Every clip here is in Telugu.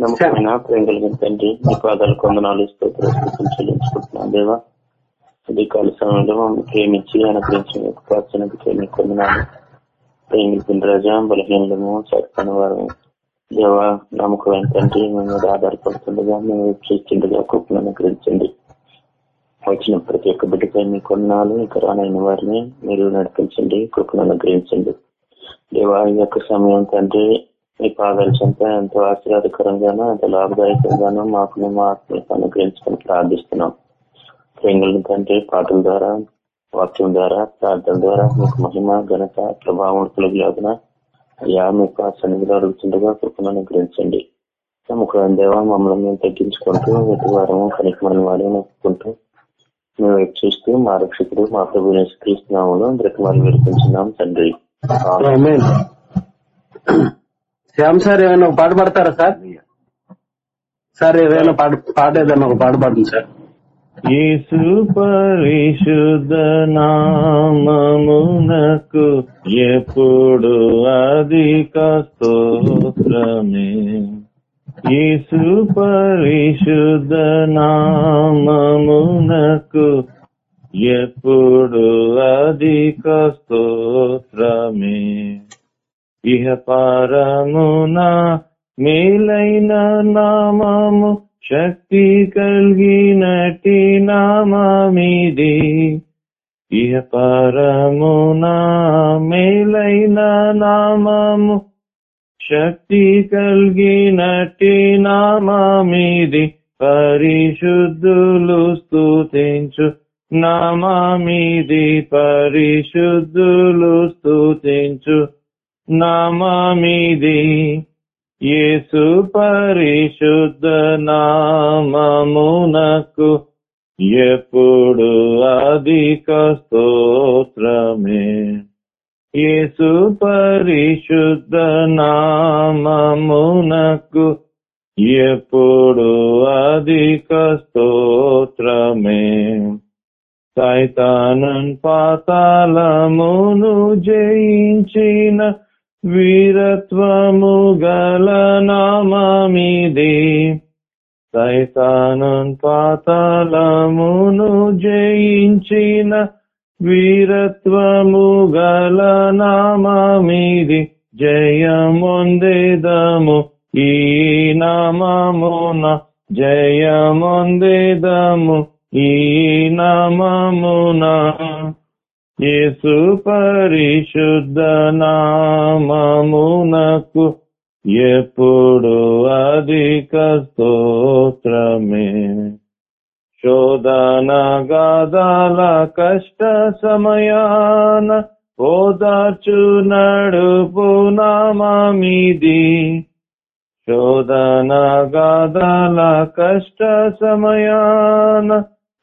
నమ్మకమైన ప్రేమ కలిగిన తండ్రి మీ పాదాలు కొందనాలు స్తోత్రం చెల్లించుకుంటున్నాను దేవా. ఇది కాల సమయంలో మమ్మల్ని ప్రేమించి అనుగ్రహించిన యొక్క ప్రార్థనకు కొందనాలు. ప్రేమించిన రాజా బలహీనము చక్కని వారు దేవా నమ్మకమైన తండ్రి మేము మీద ఆధారపడుతుండగా మేము చూస్తుండగా కృపను అనుగ్రహించండి. వచ్చిన ప్రతి ఒక్క బిడ్డపై మీ కొన్నాళ్ళు ఇక రానైన వారిని మీరు నడిపించండి కృపను అనుగ్రహించండి. దేవా ఈ యొక్క సమయం తండ్రి మీ పాదాల చెంత ఎంతో ఆశీర్వాదకరంగానూ ఎంతో లాభదాయకంగాను మాకు మేము ఆత్మలకు అనుగ్రహించుకొని ప్రార్థిస్తున్నాం. ప్రేంగుల కంటే పాటల ద్వారా వాక్యం ద్వారా ప్రార్థన ద్వారా మీకు మహిమ ఘనత ప్రభావం కలుగులాగున అయ్యా మీకు ఆ సన్నిధిలో అడుగుతుండగా కృపను అనుగ్రహించండి. నమ్మకం మమ్మల్ని మేము తగ్గించుకుంటూ ప్రతి వారము కనికమైన వారిని నొప్పుకుంటూ మేము వైపు చూస్తూ మా రక్షకుడు మా ప్రభు క్రీస్తున్నాములో బ్రతమాలు విడిపించున్నాం తండ్రి. శ్యామ్ సార్ ఏమైనా ఒక పాట పాడతారా సార్? సార్ ఏదైనా పాట పాట ఏదైనా ఒక పాట పాడండి సార్. యేసు పరిశుద్ధ నామమునకు ఎప్పుడు అధిక స్తోత్రమే. యేసు పరిశుద్ధ నామమునకు ఎప్పుడు అధిక స్తోత్రమే. ఇహ పారమున మేలైన నామము శక్తి కలిగినటి నామమిది. ఇహ పరమున మేలైన నామము శక్తి కలిగినటి నామమిది. పరిశుద్ధులు స్థుతించు నామమిది పరిశుద్ధులు స్థుతించు నామమిది యేసు పరిశుద్ధ నామమునకు ఎప్పుడు అధిక స్తోత్రమే. యేసు పరిశుద్ధ నామమునకు ఎప్పుడు అధిక స్తోత్రమే. సైతానన్ పాతాళమును జయించిన వీరత్వము గల నామమిది సైతానం పాతాళమును జయించిన వీరత్వము గల నామమిది జయమొందేదము ఈ నామమున జయమొందేదము ఈ నామమున. యేసు పరిశుద్ధ నామమునకు ఎప్పుడు అధిక స్తోత్రమే. శోధన గాదాల కష్ట సమయాన ఓదార్చు నడుపు నామమిది. శోధన గాదాల కష్ట సమయాన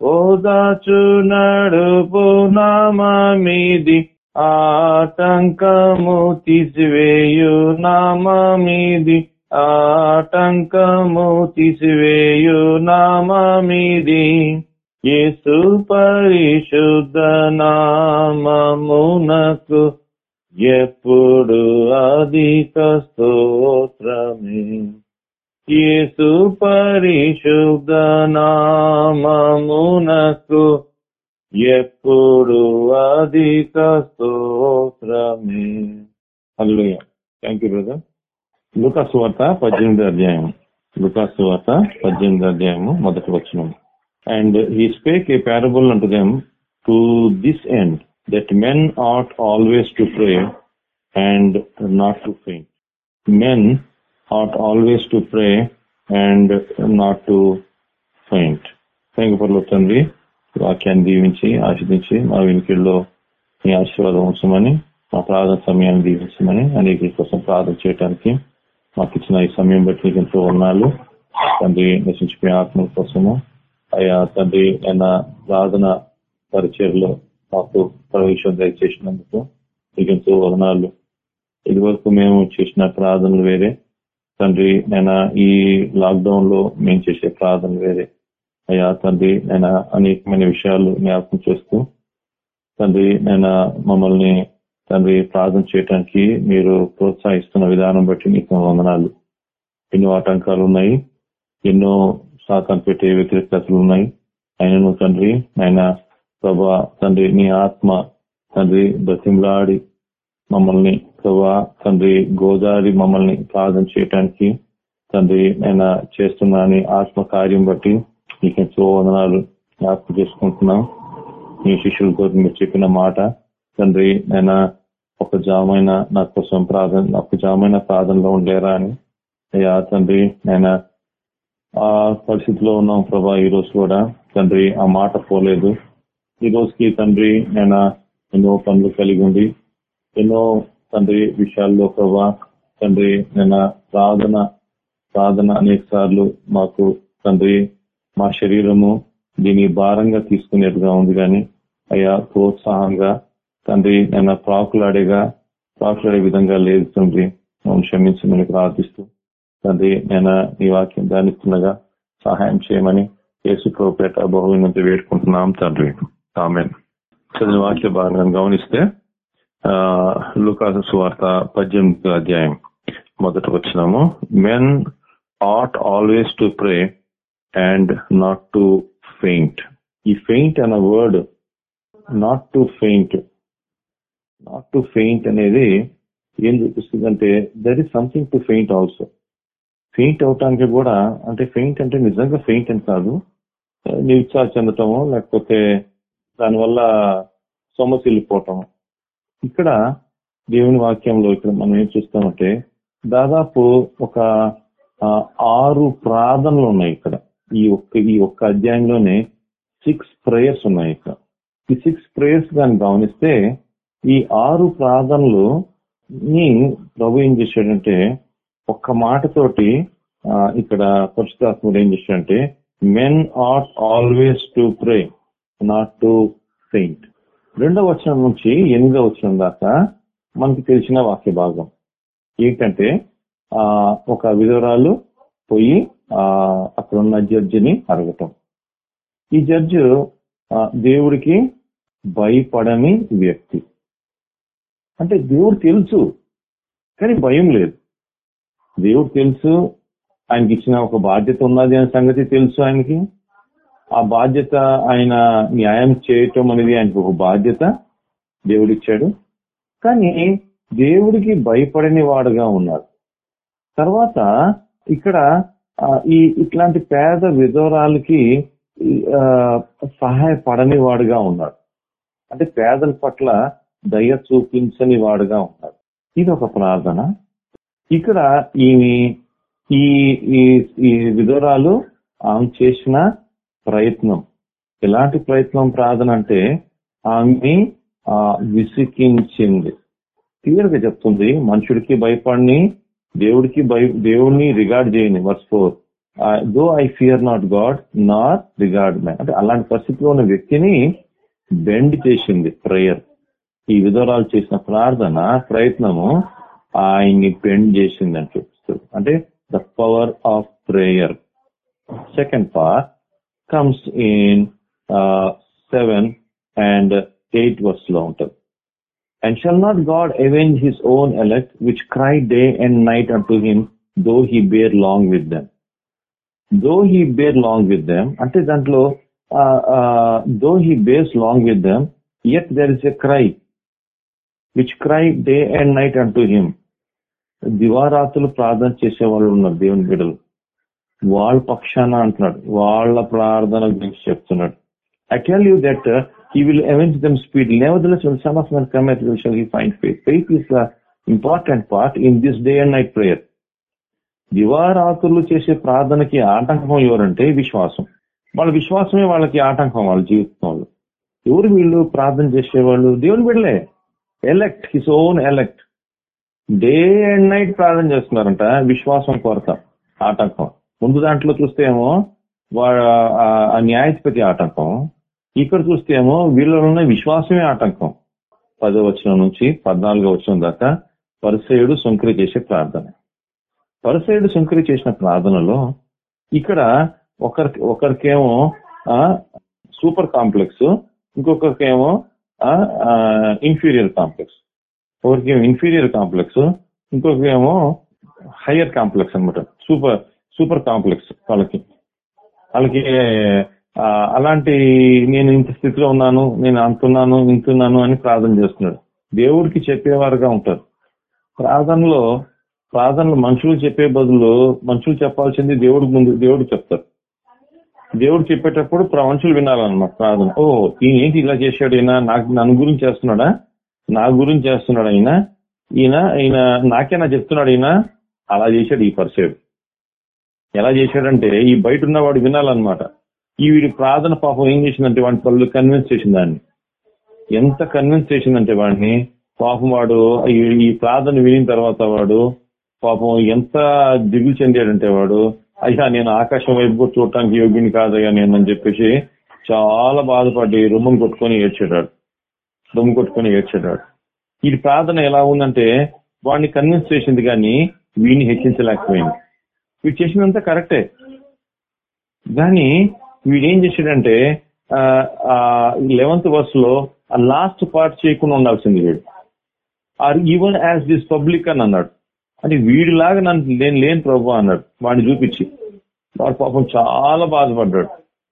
ఓదాచు నడుపు నామమిది ఆటంకము తీసివేయు నామమిది ఆటంకము తీసివేయు నామమిది. యేసు పరిశుద్ధ నామమునకు ఎప్పుడు అధిక స్తోత్రమే. యేసు పరిశుద్ధ నామమునకు ఎప్పుడు అధిక స్తోత్రమే. హల్లెలూయా. థ్యాంక్ యూ బ్రదర్ లుకాసు వార్త పద్దెనిమిది అధ్యాయం లుకాసు వార్త పద్దెనిమిది అధ్యాయము మొదటి వచ్చిన and he spake a parable unto them to this end that men ought always to pray and not to faint men ought always to pray and not to faint. Thank పర్లో తండ్రి వాక్యాన్ని దీవించి ఆశీర్దించి మా వెనుకల్లో మీ ఆశీర్వాదం ఉంచమని మా ప్రార్థన సమయాన్ని దీవించమని అనేక కోసం ప్రార్థన చేయడానికి మాకు ఇచ్చిన ఈ సమయం బట్టి నీకు ఎంతో ఉన్నాళ్ళు తండ్రి నశించిపోయే ఆత్మల కోసము అయ్యా తండ్రి ఆయన ప్రార్థన పరిచయలో మాకు ప్రవేశం దయచేసినందుకు నీకు ఎంతో వదనాలు. ఇది వరకు మేము చేసిన ప్రార్థనలు వేరే తండ్రి నేను ఈ లాక్డౌన్లో మేము చేసే ప్రార్థన వేరే. అయ్యా తండ్రి నేను అనేకమైన విషయాలు జ్ఞాపకం చేస్తూ తండ్రి నేను మమ్మల్ని తండ్రి ప్రార్థన చేయడానికి మీరు ప్రోత్సహిస్తున్న విధానం బట్టి నీకు వందనాలు. ఎన్నో ఆటంకాలు ఉన్నాయి ఎన్నో శాతం పెట్టే వ్యతిరేకతలు ఉన్నాయి. ఆయనను తండ్రి ఆయన ప్రభా తండ్రి నీ ఆత్మ తండ్రి బ్రతిమలాడి మమ్మల్ని ప్రభా తండ్రి గోదావరి మమ్మల్ని ప్రార్థన చేయటానికి తండ్రి ఆయన చేస్తున్నాని ఆత్మ కార్యం బట్టి నీకు ఎంతో వందనాలు జ్ఞాపకం చేసుకుంటున్నాం. నీ కోసం మీరు చెప్పిన మాట తండ్రి నేను ఒక జామైన నా కోసం ప్రార్థన ఒక జామైన ప్రార్థనలో ఉండేరా అని. అయ్యా తండ్రి నేను ఆ పరిస్థితిలో ఉన్నాం ప్రభా ఈ రోజు కూడా. తండ్రి ఆ మాట పోలేదు. ఈ రోజుకి తండ్రి నేను ఎన్నో పనులు కలిగి ఉండి ఎన్నో తండ్రి విషయాల్లో ప్రభా తండ్రి నేను ప్రార్థన ప్రార్థన అనేక సార్లు మాకు తండ్రి మా శరీరము దీని భారంగా తీసుకునేట్టుగా ఉంది కానీ అయ్యా ప్రోత్సాహంగా తండ్రి నేను ప్రాకులాడేగా ప్రాకులాడే విధంగా లేదు తండ్రి. మమ్మల్ని క్షమించమని ప్రార్థిస్తూ తండ్రి నేను ఈ వాక్యం ధ్యానిస్తుండగా సహాయం చేయమని యేసు బహుళ బహువినంత వేడుకుంటున్నాం తండ్రి. ఆమె చదివిన వాక్య భాగం గమనిస్తే లూకాసు సువార్త పద్దెనిమిది అధ్యాయం మొదట వచ్చినాము men ought always to pray and not to faint ఈ ఫెయింట్ అన్న word not to faint not to faint అనేది ఏం చూపిస్తుందంటే there is something to faint also faint అవటానికి కూడా అంటే ఫెయింట్ అంటే నిజంగా ఫెయింట్ అని కాదు. నిరుత్సాహ చెందటము లేకపోతే దానివల్ల సొమ్మసిల్లిపోవటం ఇక్కడ దేవుని వాక్యంలో ఇక్కడ మనం ఏం చూస్తామంటే దాదాపు ఒక ఆరు ప్రార్థనలు ఉన్నాయి ఇక్కడ. ఈ ఒక్క ఈ ఒక్క అధ్యాయంలోనే సిక్స్ ప్రేయర్స్ ఉన్నాయి ఇక్కడ. ఈ సిక్స్ ప్రేయర్స్ కానీ గమనిస్తే ఈ ఆరు ప్రార్థనలు ని ప్రభు ఏం చేశాడంటే ఒక్క మాటతోటి ఇక్కడ పరిశుద్ధాత్ముడు ఏం చేశాడంటే men ought always to pray not to faint రెండవ వచనం నుంచి ఎనిమిదవ వచనం దాకా మనకి తెలిసిన వాక్య భాగం. ఏంటంటే ఆ ఒక విధవరాలు పోయి ఆ అక్కడ ఉన్న జడ్జిని అడగటం. ఈ జడ్జి దేవుడికి భయపడని వ్యక్తి. అంటే దేవుడు తెలుసు కానీ భయం లేదు. దేవుడు తెలుసు ఆయనకి ఇచ్చిన ఒక బాధ్యత ఉన్నది అనే సంగతి తెలుసు ఆయనకి. ఆ బాధ్యత ఆయన న్యాయం చేయటం అనేది ఆయనకు ఒక బాధ్యత దేవుడిచ్చాడు. కానీ దేవుడికి భయపడని వాడుగా ఉన్నాడు తర్వాత ఇక్కడ ఈ ఇట్లాంటి పేద విధవరాలకి సహాయపడని వాడుగా ఉన్నాడు అంటే పేదల పట్ల దయ చూపించని వాడుగా ఉన్నాడు ఇది ఒక ప్రార్థన. ఇక్కడ ఈమె ఈ ఈ- ఈ విధురాలు ఆమె చేసిన ప్రయత్నం. ఎలాంటి ప్రయత్నం ప్రార్థన అంటే ఆమె ఆ, విసికించింది. క్లియర్గా చెప్తుంది మనుషుడికి భయపడిని దేవుడికి భయ దేవుడిని రిగార్డ్ చేయని verse four. Though I fear not God not regard man. అంటే అలాంటి పరిస్థితిలో ఉన్న వ్యక్తిని బెండ్ చేసింది ప్రేయర్. ఈ విధవరాలు చేసిన ప్రార్థన ప్రయత్నము ఆయన్ని బెండ్ చేసింది అని చూపిస్తుంది అంటే the power of prayer. Second part comes in seven and eight వర్స్లో ఉంటుంది And shall not God avenge his own elect, which cry day and night unto him, though he bear long with them? Though he bear long with them, అంటే దాంట్లో though he bears long with them, yet there is a cry, which cry day and night unto him. దివారాతులు ప్రార్థన చేసే వాళ్ళు ఉన్నారు దేవుని బిడ్డలు వాళ్ళ పక్షాన అంటున్నాడు. వాళ్ళ ప్రార్థన గురించి చెప్తున్నాడు. I tell you that he will avenge them speed speedily. Nevertheless, when Son of Man cometh, where shall he find faith? Faith చేసే ప్రార్థనకి ఆటంకం ఎవరంటే విశ్వాసం. వాళ్ళ విశ్వాసమే వాళ్ళకి ఆటంకం వాళ్ళ జీవితంలో ఎవరు వీళ్ళు ప్రార్థన చేసేవాళ్ళు? దేవుని బిడ్డలే. Elect his own elect day and night ప్రార్థన చేస్తున్నారంట విశ్వాసం కొరత ఆటంకం. ముందు దాంట్లో చూస్తే ఏమో వా- ఆ- ఆ న్యాయాధిపతి ఆటంకం. ఇక్కడ చూస్తే ఏమో వీళ్ళలో ఉన్న విశ్వాసమే ఆటంకం. పదో వచనం నుంచి పద్నాలుగో వచనం దాకా పరిసయుడు సుంకరి చేసే ప్రార్థన. పరిసయుడు సుంకరి చేసిన ప్రార్థనలో ఇక్కడ ఒకరికి ఒకరికేమో ఆ, సూపర్ కాంప్లెక్స్ ఇంకొకరికేమో ఇన్ఫీరియర్ కాంప్లెక్స్. ఒకరికేమో ఇన్ఫీరియర్ కాంప్లెక్స్ ఇంకొకరికేమో హయ్యర్ కాంప్లెక్స్ అనమాట సూపర్ సూపర్ కాంప్లెక్స్ వాళ్ళకి వాళ్ళకి అలాంటి నేను ఇంత స్థితిలో ఉన్నాను నేను అంతున్నాను ఇంటున్నాను అని ప్రార్థన చేస్తున్నాడు. దేవుడికి చెప్పేవారుగా ఉంటారు. ప్రార్థనలో ప్రార్థనలు మనుషులు చెప్పే బదులు మనుషులు చెప్పాల్సింది దేవుడి ముందు దేవుడు చెప్తారు. దేవుడు చెప్పేటప్పుడు ప్రవంచులు వినాలన్నమాట ప్రార్థన. ఓ ఈయన ఏంటి ఇలా చేశాడు ఈయన? నాకు నన్ను గురించి చేస్తున్నాడా? నా గురించి చేస్తున్నాడు ఈయన? ఈయన ఈయన నాకేనా చెప్తున్నాడు ఈయన? అలా చేశాడు ఈ పరిచయుడు ఎలా చేశాడంటే ఈ బయట ఉన్నవాడు వినాలన్నమాట. ఈ వీడి ప్రార్థన పాపం ఏం చేసిందంటే వాడి పళ్ళు కన్విన్స్ చేసింది దాన్ని ఎంత కన్విన్స్ చేసిందంటే వాడిని పాపం వాడు ఈ- ప్రార్థన వినిన తర్వాత వాడు పాపం ఎంత దిగులు చెందాడంటే వాడు అయ్యా నేను ఆకాశం వైపు చూడటానికి యోగ్యుని కాదయ్యా నేను అని చెప్పేసి చాలా బాధపడి రొమ్మును కొట్టుకొని ఏడ్చేటాడు రొమ్ము కొట్టుకొని ఏడ్చేటాడు ఈ ప్రార్థన ఎలా ఉందంటే వాడిని కన్విన్స్ చేసింది కానీ వీడిని హెచ్చించలేకపోయింది. వీడు చేసినంత కరెక్టే. కానీ వీడేం చేశాడంటే లెవెన్త్ వర్స్లో ఆ లాస్ట్ పార్ట్ చేయకుండా ఉండాల్సింది వీడు. Or even as this publican అని అన్నాడు. అంటే వీడిలాగా నన్ను నేను లేని ప్రభు అన్నాడు వాడిని చూపించి. వాడు పాపం చాలా బాధపడ్డాడు.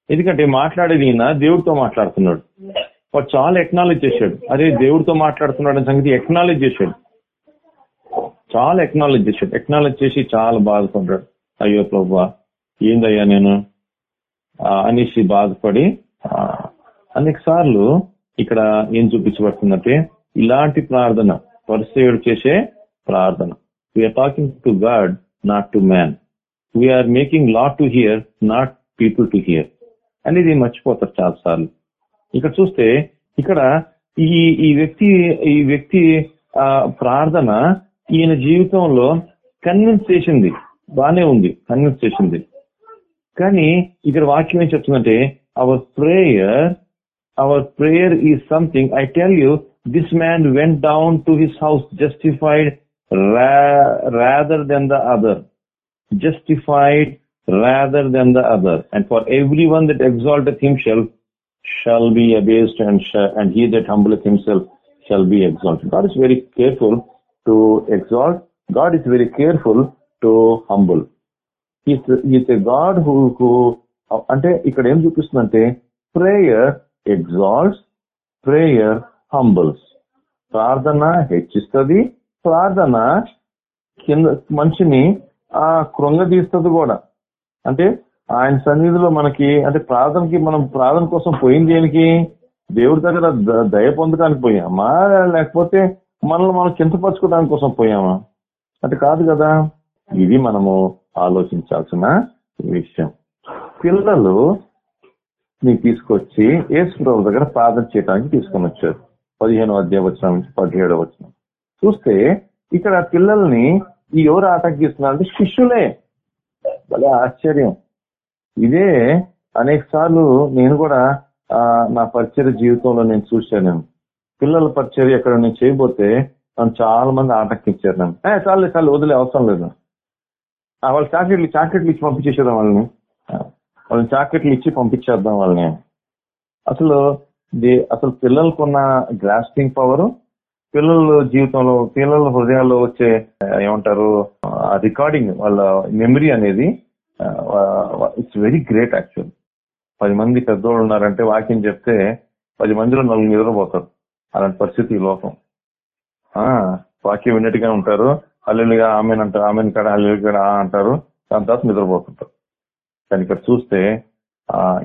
ఎందుకంటే మాట్లాడేది ఈయన దేవుడితో మాట్లాడుతున్నాడు. వాడు చాలా ఎక్నాలజ్ చేశాడు. అరే దేవుడితో మాట్లాడుతున్నాడు అనే సంగతి ఎక్నాలజ్ చేశాడు. చాలా ఎక్నాలజ్ చేశాడు. ఎక్నాలజ్ చేసి చాలా బాధపడ్డాడు. అయ్యో ప్రభు ఏందయ్యా నేను? అనేసి బాధపడి అనేక సార్లు ఇక్కడ ఏం చూపించబడుతుందంటే ఇలాంటి ప్రార్థన పరిసేయుడు చేసే ప్రార్థన. We're talking to God not to man we're making law to hear not people to hear అనేది మర్చిపోతారు చాలా సార్లు. ఇక్కడ చూస్తే ఇక్కడ ఈ ఈ వ్యక్తి ఈ వ్యక్తి ఆ, ప్రార్థన ఈయన జీవితంలో కన్విన్స్ చేసింది. బానే ఉంది కన్విన్స్ చేసింది కానీ ఇక్కడ వాక్యం ఏం చెప్తుందంటే our prayer our prayer is something I tell you this man went down to his house justified rather than the other justified rather than the other. And for everyone that exalteth himself shall be abased, and, sh- and he that humbleth himself shall be exalted. God is very careful to exalt. God is very careful to humble is a God who అంటే ఇక్కడ ఏం చూపిస్తుందంటే ప్రేయర్ ఎగ్జాల్ట్స్ ప్రేయర్ హంబుల్స్ ప్రార్థన హెచ్చిస్తుంది ప్రార్థన కింద మనిషిని ఆ కృంగదీస్తుంది కూడా. అంటే ఆయన సన్నిధిలో మనకి అంటే ప్రార్థనకి మనం ప్రార్థన కోసం పోయింది దేనికి? దేవుడి దగ్గర ద- దయ పొందడానికి పోయామా లేకపోతే మనల్ని మనం చింతపరచుకోవడానికి కోసం పోయామా? అంటే కాదు కదా. ఇది మనము ఆలోచించాల్సిన విషయం. పిల్లలు నీ తీసుకొచ్చి యేసు ప్రభు దగ్గర ప్రార్థన చేయడానికి తీసుకొని వచ్చారు. పదిహేను అధ్యాయ వచ్చిన నుంచి పదిహేడో వచ్చిన చూస్తే ఇక్కడ పిల్లల్ని ఈ ఎవరు ఆటంకిస్తున్నారు అంటే శిష్యులే. భలే ఆశ్చర్యం. ఇదే అనేక సార్లు నేను కూడా నా పరిచర్య జీవితంలో నేను చూశాను పిల్లల పరిచర్య ఎక్కడ నేను చేయబోతే నన్ను చాలా మంది ఆటంకించారు నన్ను. చాలు చాలు వదిలే అవసరం లేదు. వాళ్ళ చాక్లెట్లు చాక్లెట్లు ఇచ్చి పంపించేసేద్దాం వాళ్ళని. వాళ్ళని చాక్లెట్లు ఇచ్చి పంపించేద్దాం వాళ్ళని. అసలు అసలు అసలు పిల్లలకున్న గ్రాస్పింగ్ పవర్ పిల్లల జీవితంలో పిల్లల హృదయాల్లో వచ్చే ఏమంటారు రికార్డింగ్ వాళ్ళ మెమరీ అనేది ఇట్స్ వెరీ గ్రేట్ యాక్చువల్. పది మంది పెద్దోళ్ళు ఉన్నారంటే వాక్యం చెప్తే పది మందిలో నలుగురు నిద్రపోతారు. అలాంటి పరిస్థితి ఈ లోకం. వాక్యం విన్నట్టుగా ఉంటారు. హల్లుగా ఆమెను అంటారు ఆమె కాడ అల్లులుగా అంటారు. దాని తర్వాత నిద్రపోతుంటారు. కానీ ఇక్కడ చూస్తే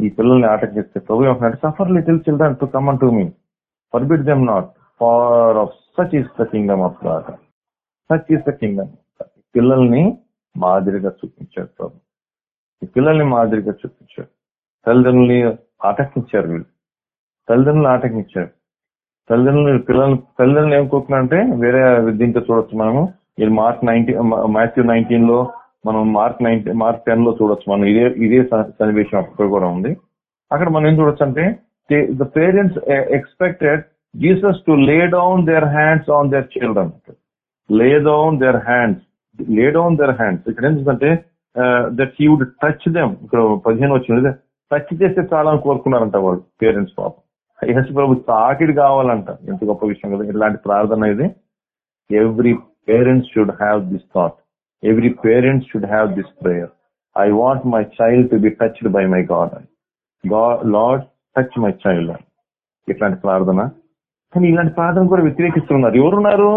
ఈ పిల్లల్ని ఆటంకిస్తే ప్రభు ఏమంటే suffer little children to come to me forbid them not for of such is the kingdom of God such is the kingdom పిల్లల్ని మాదిరిగా చూపించాడు ప్రభు. ఈ పిల్లల్ని మాదిరిగా చూపించాడు. తల్లిదండ్రుల్ని ఆటంకించారు వీళ్ళు. తల్లిదండ్రులు ఆటంకించారు. తల్లిదండ్రులు పిల్లలు తల్లిదండ్రులు ఏం కోరుకున్నారంటే వేరే దీంట్లో చూడొచ్చు మనము. ఇది మార్క్ నైన్టీన్ మాథ్యూ నైన్టీన్లో మనం మార్క్ నైన్టీన్ మార్క్ టెన్లో చూడొచ్చు. మనం ఇదే ఇదే సన్నివేశం అక్కడ కూడా ఉంది. అక్కడ మనం ఏం చూడొచ్చు అంటే the parents expected Jesus to lay down their hands on their children. Lay down their hands lay down their hands. ఇక్కడ ఏంటంటే that he would touch them. ఇక్కడ పదిహేను వచ్చింది టచ్ చేస్తే చాలా అని కోరుకున్నారంట వాళ్ళు పేరెంట్స్ పాపం. యేసు ప్రభు తాకిడి కావాలంట. ఎంత గొప్ప విషయం కదా. ఇలాంటి ప్రార్థన ఇది. Every parents should have this thought every parents should have this prayer I want my child to be touched by my God Lord touch my child ఇట్లాంటి ప్రార్థన. కానీ ఇలాంటి ప్రార్థన కూడా వ్యతిరేకిస్తున్నారు. ఎవరున్నారు?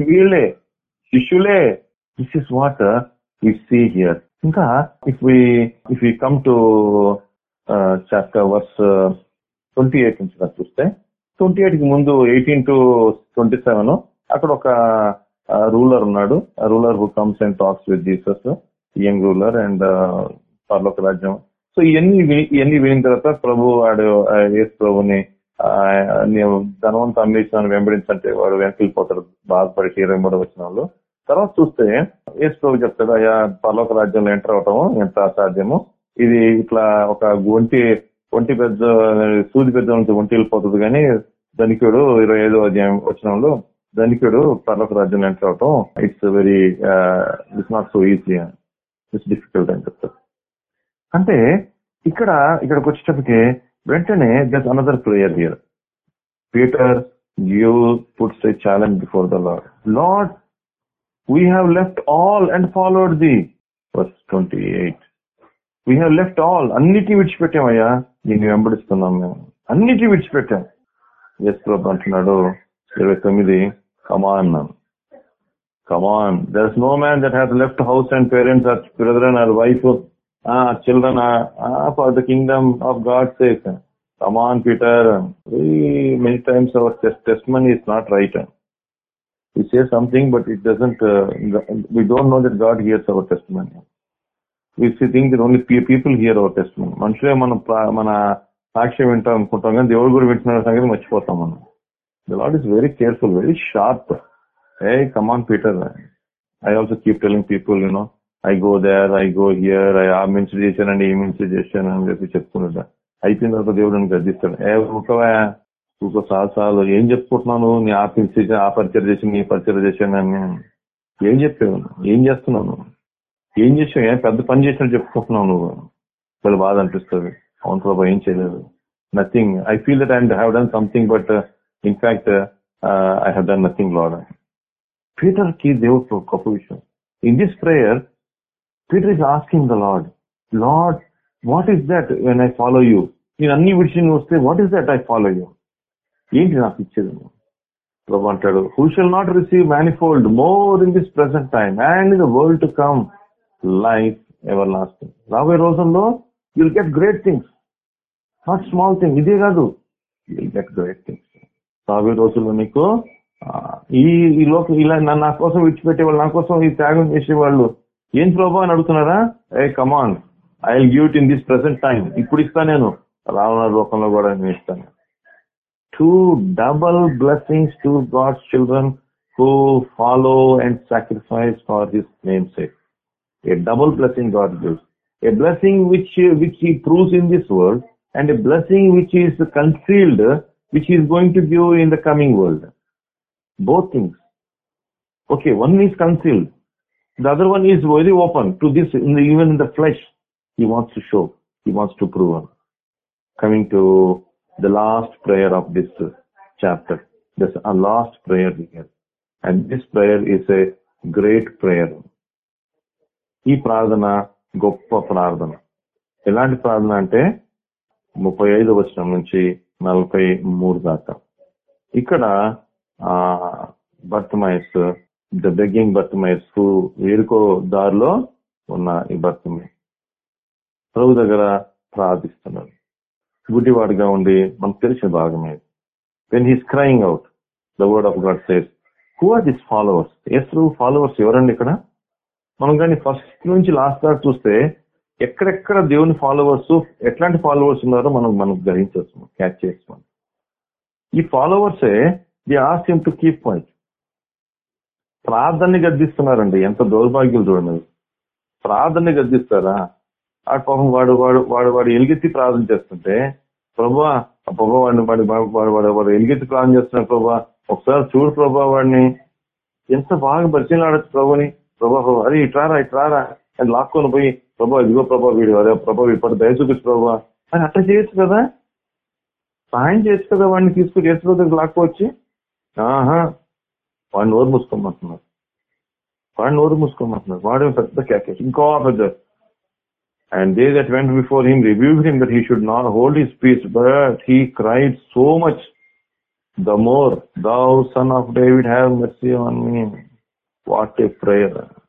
వీళ్ళే. శిష్యులే. This is what we see here ఇంకా if we if we come to chapter verse twenty eight నుంచి చూస్తే ట్వంటీ ఎయిట్కి ముందు ఎయిటీన్ టు ట్వంటీ సెవెన్ అక్కడ ఒక రూలర్ ఉన్నాడు. Ruler who comes and talks with Jesus young ruler and పర్లోక రాజ్యం. సో ఇవన్నీ ఇవన్నీ విని తర్వాత ప్రభు వాడు ఏసు ప్రభుని ధనవంత అమ్మేసిన వెంబడించంటే వాడు వెనకెళ్ళిపోతాడు బాధపడి ఇరవై మూడు వచ్చిన వాళ్ళు తర్వాత చూస్తే ఏసు ప్రభు చెప్తాడు అయ్యా పర్లోక రాజ్యంలో ఎంటర్ అవటం ఎంత అసాధ్యము? ఇది ఇట్లా ఒక ఒంటి ఒంటి పెద్ద సూది పెద్ద నుంచి ఒంటి వెళ్ళిపోతుంది కానీ ధనికుడు ఇరవై ఐదో అధ్యాయం వచ్చినంలో ధనికుడు పర్లోక రాజ్యం ఎంటర్ అవటం it's very it's not so easy it's difficult అని చెప్తారు. అంటే ఇక్కడ ఇక్కడికి వచ్చేటప్పటికి వెంటనే that another player here Peter you puts a challenge before the Lord Lord we have left all and followed the verse twenty eight we have left all అన్నిటి విడిచిపెట్టామయ్యా నేను వెంబడిస్తున్నాం మేము. అన్నిటి విడిచిపెట్టాం. ఎస్ ప్రభు అంటున్నాడు ఇరవై తొమ్మిది come on come on there is no man that has left house and parents or brother or wife children for the kingdom of God sake come on Peter many times our test money is not right we say something, but it doesn't, uh, we don't know that God hears our testimony. We think that only pe- people hear our testimony. మనుషులే మన ప్రా- మన సాక్ష్యం వింటాం అనుకుంటాం కానీ దేవుడు కూడా వింటున్న సంగతి మర్చిపోతాం మనం. The Lord is very careful very sharp a come on Peter I also keep telling people you know I go there I go here I uh mince చేశానండి ఈ మిన్స్ చేశాను అని చెప్పి చెప్తున్నాడు అయిపోయిన తర్వాత దేవుడు అని గర్దిస్తాడు ఏ ఒకవా ఇంకో సాహసాలు ఏం చెప్పుకుంటున్నాను? నీ ఆ పిలిచి ఆ పరిచయం చేసి నీ పరిచయం చేశాను అని ఏం చెప్పావు? ఏం చేస్తున్నాను ఏం చేసావు? ఏం పెద్ద పని చేసినట్టు చెప్పుకుంటున్నావు నువ్వు? చాలా బాధ అనిపిస్తుంది. అవును ప్రభా ఏం చేయలేదు. Nothing I feel that and have done something but in fact I have done nothing Lord పీటర్కి దేవుడు గొప్ప విషయం in this prayer Peter is asking the Lord Lord what is that when I follow you నేను అన్ని విడిచి వస్తే what is that I follow you ఏంటి నాకు ఇచ్చేది ప్రభు అంటాడు who shall not receive manifold more in this present time and in the world to come life everlasting రాబోయే రోజుల్లో you'll get great things not small thing ఇదే కాదు. యుల్ గెట్ గ్రేట్ థింగ్స్ రాబోయే రోజుల్లో నీకు ఈ లోక ఇలా నా కోసం విడిచిపెట్టేవాళ్ళు నా కోసం ఈ త్యాగం చేసేవాళ్ళు ఏం ప్రభావం అని అడుగుతున్నారా? A come on I will give it in this present time ఇప్పుడు ఇస్తా నేను. రావణ లోకంలో కూడా నేను ఇస్తాను. Two double blessings to God's children who follow and sacrifice for this name sake a double blessing God gives a blessing which which he proves in this world and a blessing which is concealed which He is going to give in the coming world. Both things. Okay, one is concealed. The other one is very open to this, in the, even in the flesh. He wants to show. He wants to prove. Coming to the last prayer of this uh, chapter. There's a last prayer here. And this prayer is a great prayer. ఈ ప్రార్థన గొప్ప ప్రార్థన ఎలాంటి ప్రార్థన అంటే ముప్పై ఐదు వచనం నుంచి నలభై మూడు దాకా. ఇక్కడ ఆ బర్తమైస్ ద బెగ్గింగ్ బర్తమైస్ వేరుకో దారిలో ఉన్న ఈ బర్తమై ప్రభు దగ్గర ప్రార్థిస్తున్నాడు. గుడ్డివాడుగా ఉండి మనకు తెలిసిన భాగమే then he's crying out the word of God says who are this followers yes followers ఎవరండి ఇక్కడ? మనం కానీ ఫస్ట్ నుంచి లాస్ట్ దాకా చూస్తే ఎక్కడెక్కడ దేవుని ఫాలోవర్స్ ఎట్లాంటి ఫాలోవర్స్ ఉన్నారో మనం మనం గ్రహించవచ్చు క్యాచ్ చేయొచ్చు ఈ ఫాలోవర్సే the as him to keep point ప్రార్థనని గద్దిస్తున్నారండి ఎంత దౌర్భాగ్యం చూడండి. ప్రార్థనని గద్దిస్తారా? ఆ పాపం వాడు వాడు వాడు వాడు ఎలుగెత్తి ప్రార్థన చేస్తుంటే ప్రభా ప్రభా వాడిని వాడి వాడు వాడు వాడు ఎలుగెత్తి ప్రార్థన చేస్తున్నారు ప్రభా ఒకసారి చూడు ప్రభా వాడిని. ఎంత బాగా పరిచయం ఆడచ్చు ప్రభుని. ప్రభా ప్రభా అరే ఇట్లారా ఇట్లారా అని లాక్కొని పోయి ప్రభా ఇదిగో ప్రభా వీడు అదే ప్రభా ఇప్పుడు దయ చూపించు ప్రభా. అని అట్లా చేయొచ్చు కదా? సాయం చేయొచ్చు కదా వాడిని తీసుకుని చేసిన దగ్గర లాక్కోవచ్చి? ఆహా వాడిని నోరు మూసుకోమంటున్నారు. వాడిని నోరు మూసుకోమంటున్నారు. వాడే పెద్ద కేకేసి ఇంకా పెద్ద. And they that went before him review him that he should not hold his peace but he cried so much. The more thou son of David have mercy on me. What a prayer.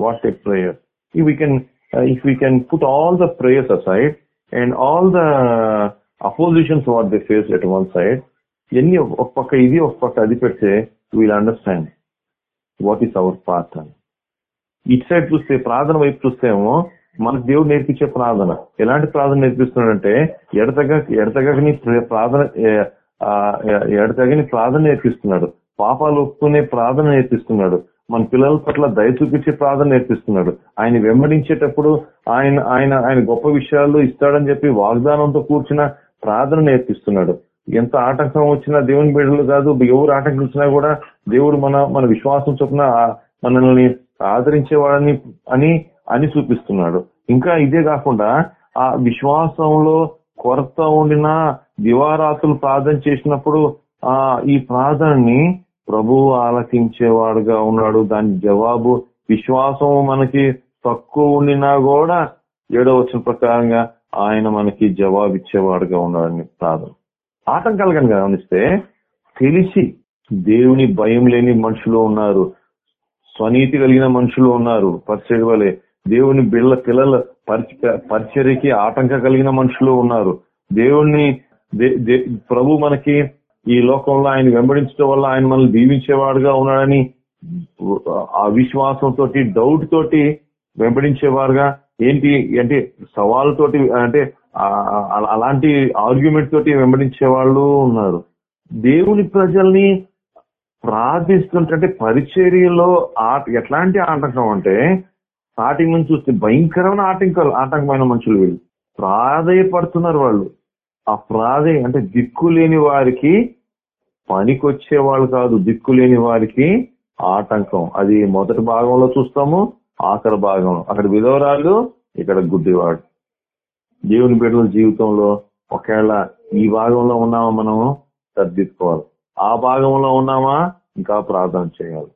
What a prayer If we can, uh, if we can put all the prayers aside and all the uh, oppositions what they face at one side, ఎన్ని ఒక పక్క ఇది ఒక పక్క అది పెడితే we'll understand what is our path అని ఇటు సైడ్ చూస్తే ప్రార్థన వైపు చూస్తేమో మనకు దేవుడు నేర్పించే ప్రార్థన. ఎలాంటి ప్రార్థన నేర్పిస్తున్నాడంటే ఎడతగ ఎడతగని ప్రార్థన ఎడతగని ప్రార్థన నేర్పిస్తున్నాడు. పాపాలు ఒప్పుకునే ప్రార్థన నేర్పిస్తున్నాడు. మన పిల్లల పట్ల దయ చూపించే ప్రార్థన నేర్పిస్తున్నాడు. ఆయన వెంబడించేటప్పుడు ఆయన ఆయన ఆయన గొప్ప విషయాలు ఇస్తాడని చెప్పి వాగ్దానంతో కూర్చున్న ప్రార్థన నేర్పిస్తున్నాడు. ఎంత ఆటంకం వచ్చినా దేవుని బిడ్డలు కాదు ఎవరు ఆటంకం వచ్చినా కూడా దేవుడు మన మన విశ్వాసం చొప్పున ఆ- మనల్ని ఆదరించేవాడని అని అని చూపిస్తున్నాడు. ఇంకా ఇదే కాకుండా ఆ విశ్వాసంలో కొరత ఉండిన దివారాతులు ప్రార్థన చేసినప్పుడు ఆ ఈ ప్రార్థనని ప్రభువు ఆలకించేవాడుగా ఉన్నాడు. దాని జవాబు విశ్వాసం మనకి తక్కువ ఉండినా కూడా ఏడో వచ్చిన ప్రకారంగా ఆయన మనకి జవాబు ఇచ్చేవాడుగా ఉన్నాడని ప్రార్థన. ఆటంకాలు గమనిస్తే తెలిసి దేవుని భయం లేని మనుషులు ఉన్నారు. స్వనీతి కలిగిన మనుషులు ఉన్నారు. పరిచయ వలె దేవుని బిళ్ళ పిల్లల పరిచ- పరిచర్యకి ఆటంక కలిగిన మనుషులు ఉన్నారు. దేవుణ్ణి దే- దే- ప్రభు మనకి ఈ లోకంలో ఆయన వెంబడించడం వల్ల ఆయన మనల్ని దీవించేవాడుగా ఉన్నాడని ఆ విశ్వాసంతో డౌట్ తోటి వెంబడించేవారుగా ఏంటి అంటే సవాల్ తోటి అంటే అలాంటి ఆర్గ్యుమెంట్ తోటి వెంబడించే వాళ్ళు ఉన్నారు. దేవుని ప్రజల్ని ప్రార్థిస్తుంటే పరిచర్యలో ఆ- ఎట్లాంటి ఆటంకం అంటే స్టార్టింగ్ నుంచి చూస్తే భయంకరమైన ఆటంకాలు ఆటంకమైన మనుషులు వీళ్ళు. ప్రాధేయపడుతున్నారు వాళ్ళు. ఆ ప్రాధేయ అంటే దిక్కు లేని వారికి పనికొచ్చే వాళ్ళు కాదు. దిక్కు లేని వారికి ఆటంకం. అది మొదటి భాగంలో చూస్తాము ఆఖరి భాగం అక్కడ విధవరాలు ఇక్కడ గుడ్డివాడు. దేవుని బిడ్డల జీవితంలో ఒకవేళ ఈ భాగంలో ఉన్నామా మనము? సర్దిద్దుకోవాలి. ఆ భాగంలో ఉన్నామా? ఇంకా ప్రార్థన చేయాలి.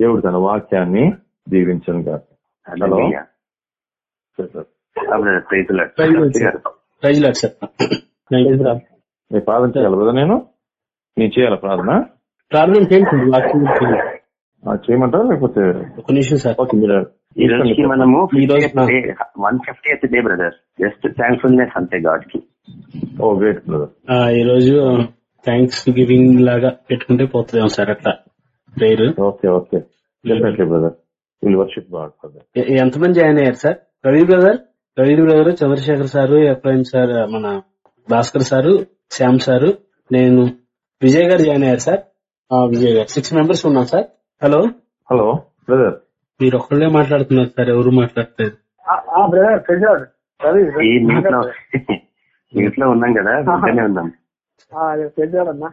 దేవుడు తన వాక్యాన్ని దీవించను కాదు. గారు. Praise lord sir. నేను ప్రార్థన చేయాలి కదా నేను? నేను చేయాలి ప్రార్థన? ప్రార్థన చేయండి చేయమంటారా లేకపోతే? ఒక నిమిషం సార్ ఓకే మీరు ఈ రోజుకి మనము one fifty eighth day brother just thankfulness అంతే గాడ్కి ఓ గ్రేట్ బ్రదర్ ఆ, ఈ రోజు థ్యాంక్స్ గివింగ్ లాగా పెట్టుకుంటే పోతుందేమో సార్ అట్లా. Prayer okay okay. Definitely brother will worship God brother ఎంతమంది జాయిన్ అయ్యారు sir Ravi brother? Ravi brother Chandrashekar sir FIM sir మన భాస్కర్ సారు శ్యామ్ సారు నేను విజయ్ గారు జాయిన్ అయ్యారు సార్. ఆ, విజయ్ గారు. సిక్స్ మెంబర్స్ ఉన్నాం సార్. హలో. Hello brother. మీరు ఒక్కళ్ళే మాట్లాడుతున్నారు సార్ ఎవరు మాట్లాడలేదు ఉన్నాం కదా వెంటనే ఉన్నాం ప్రజాడు అన్నా.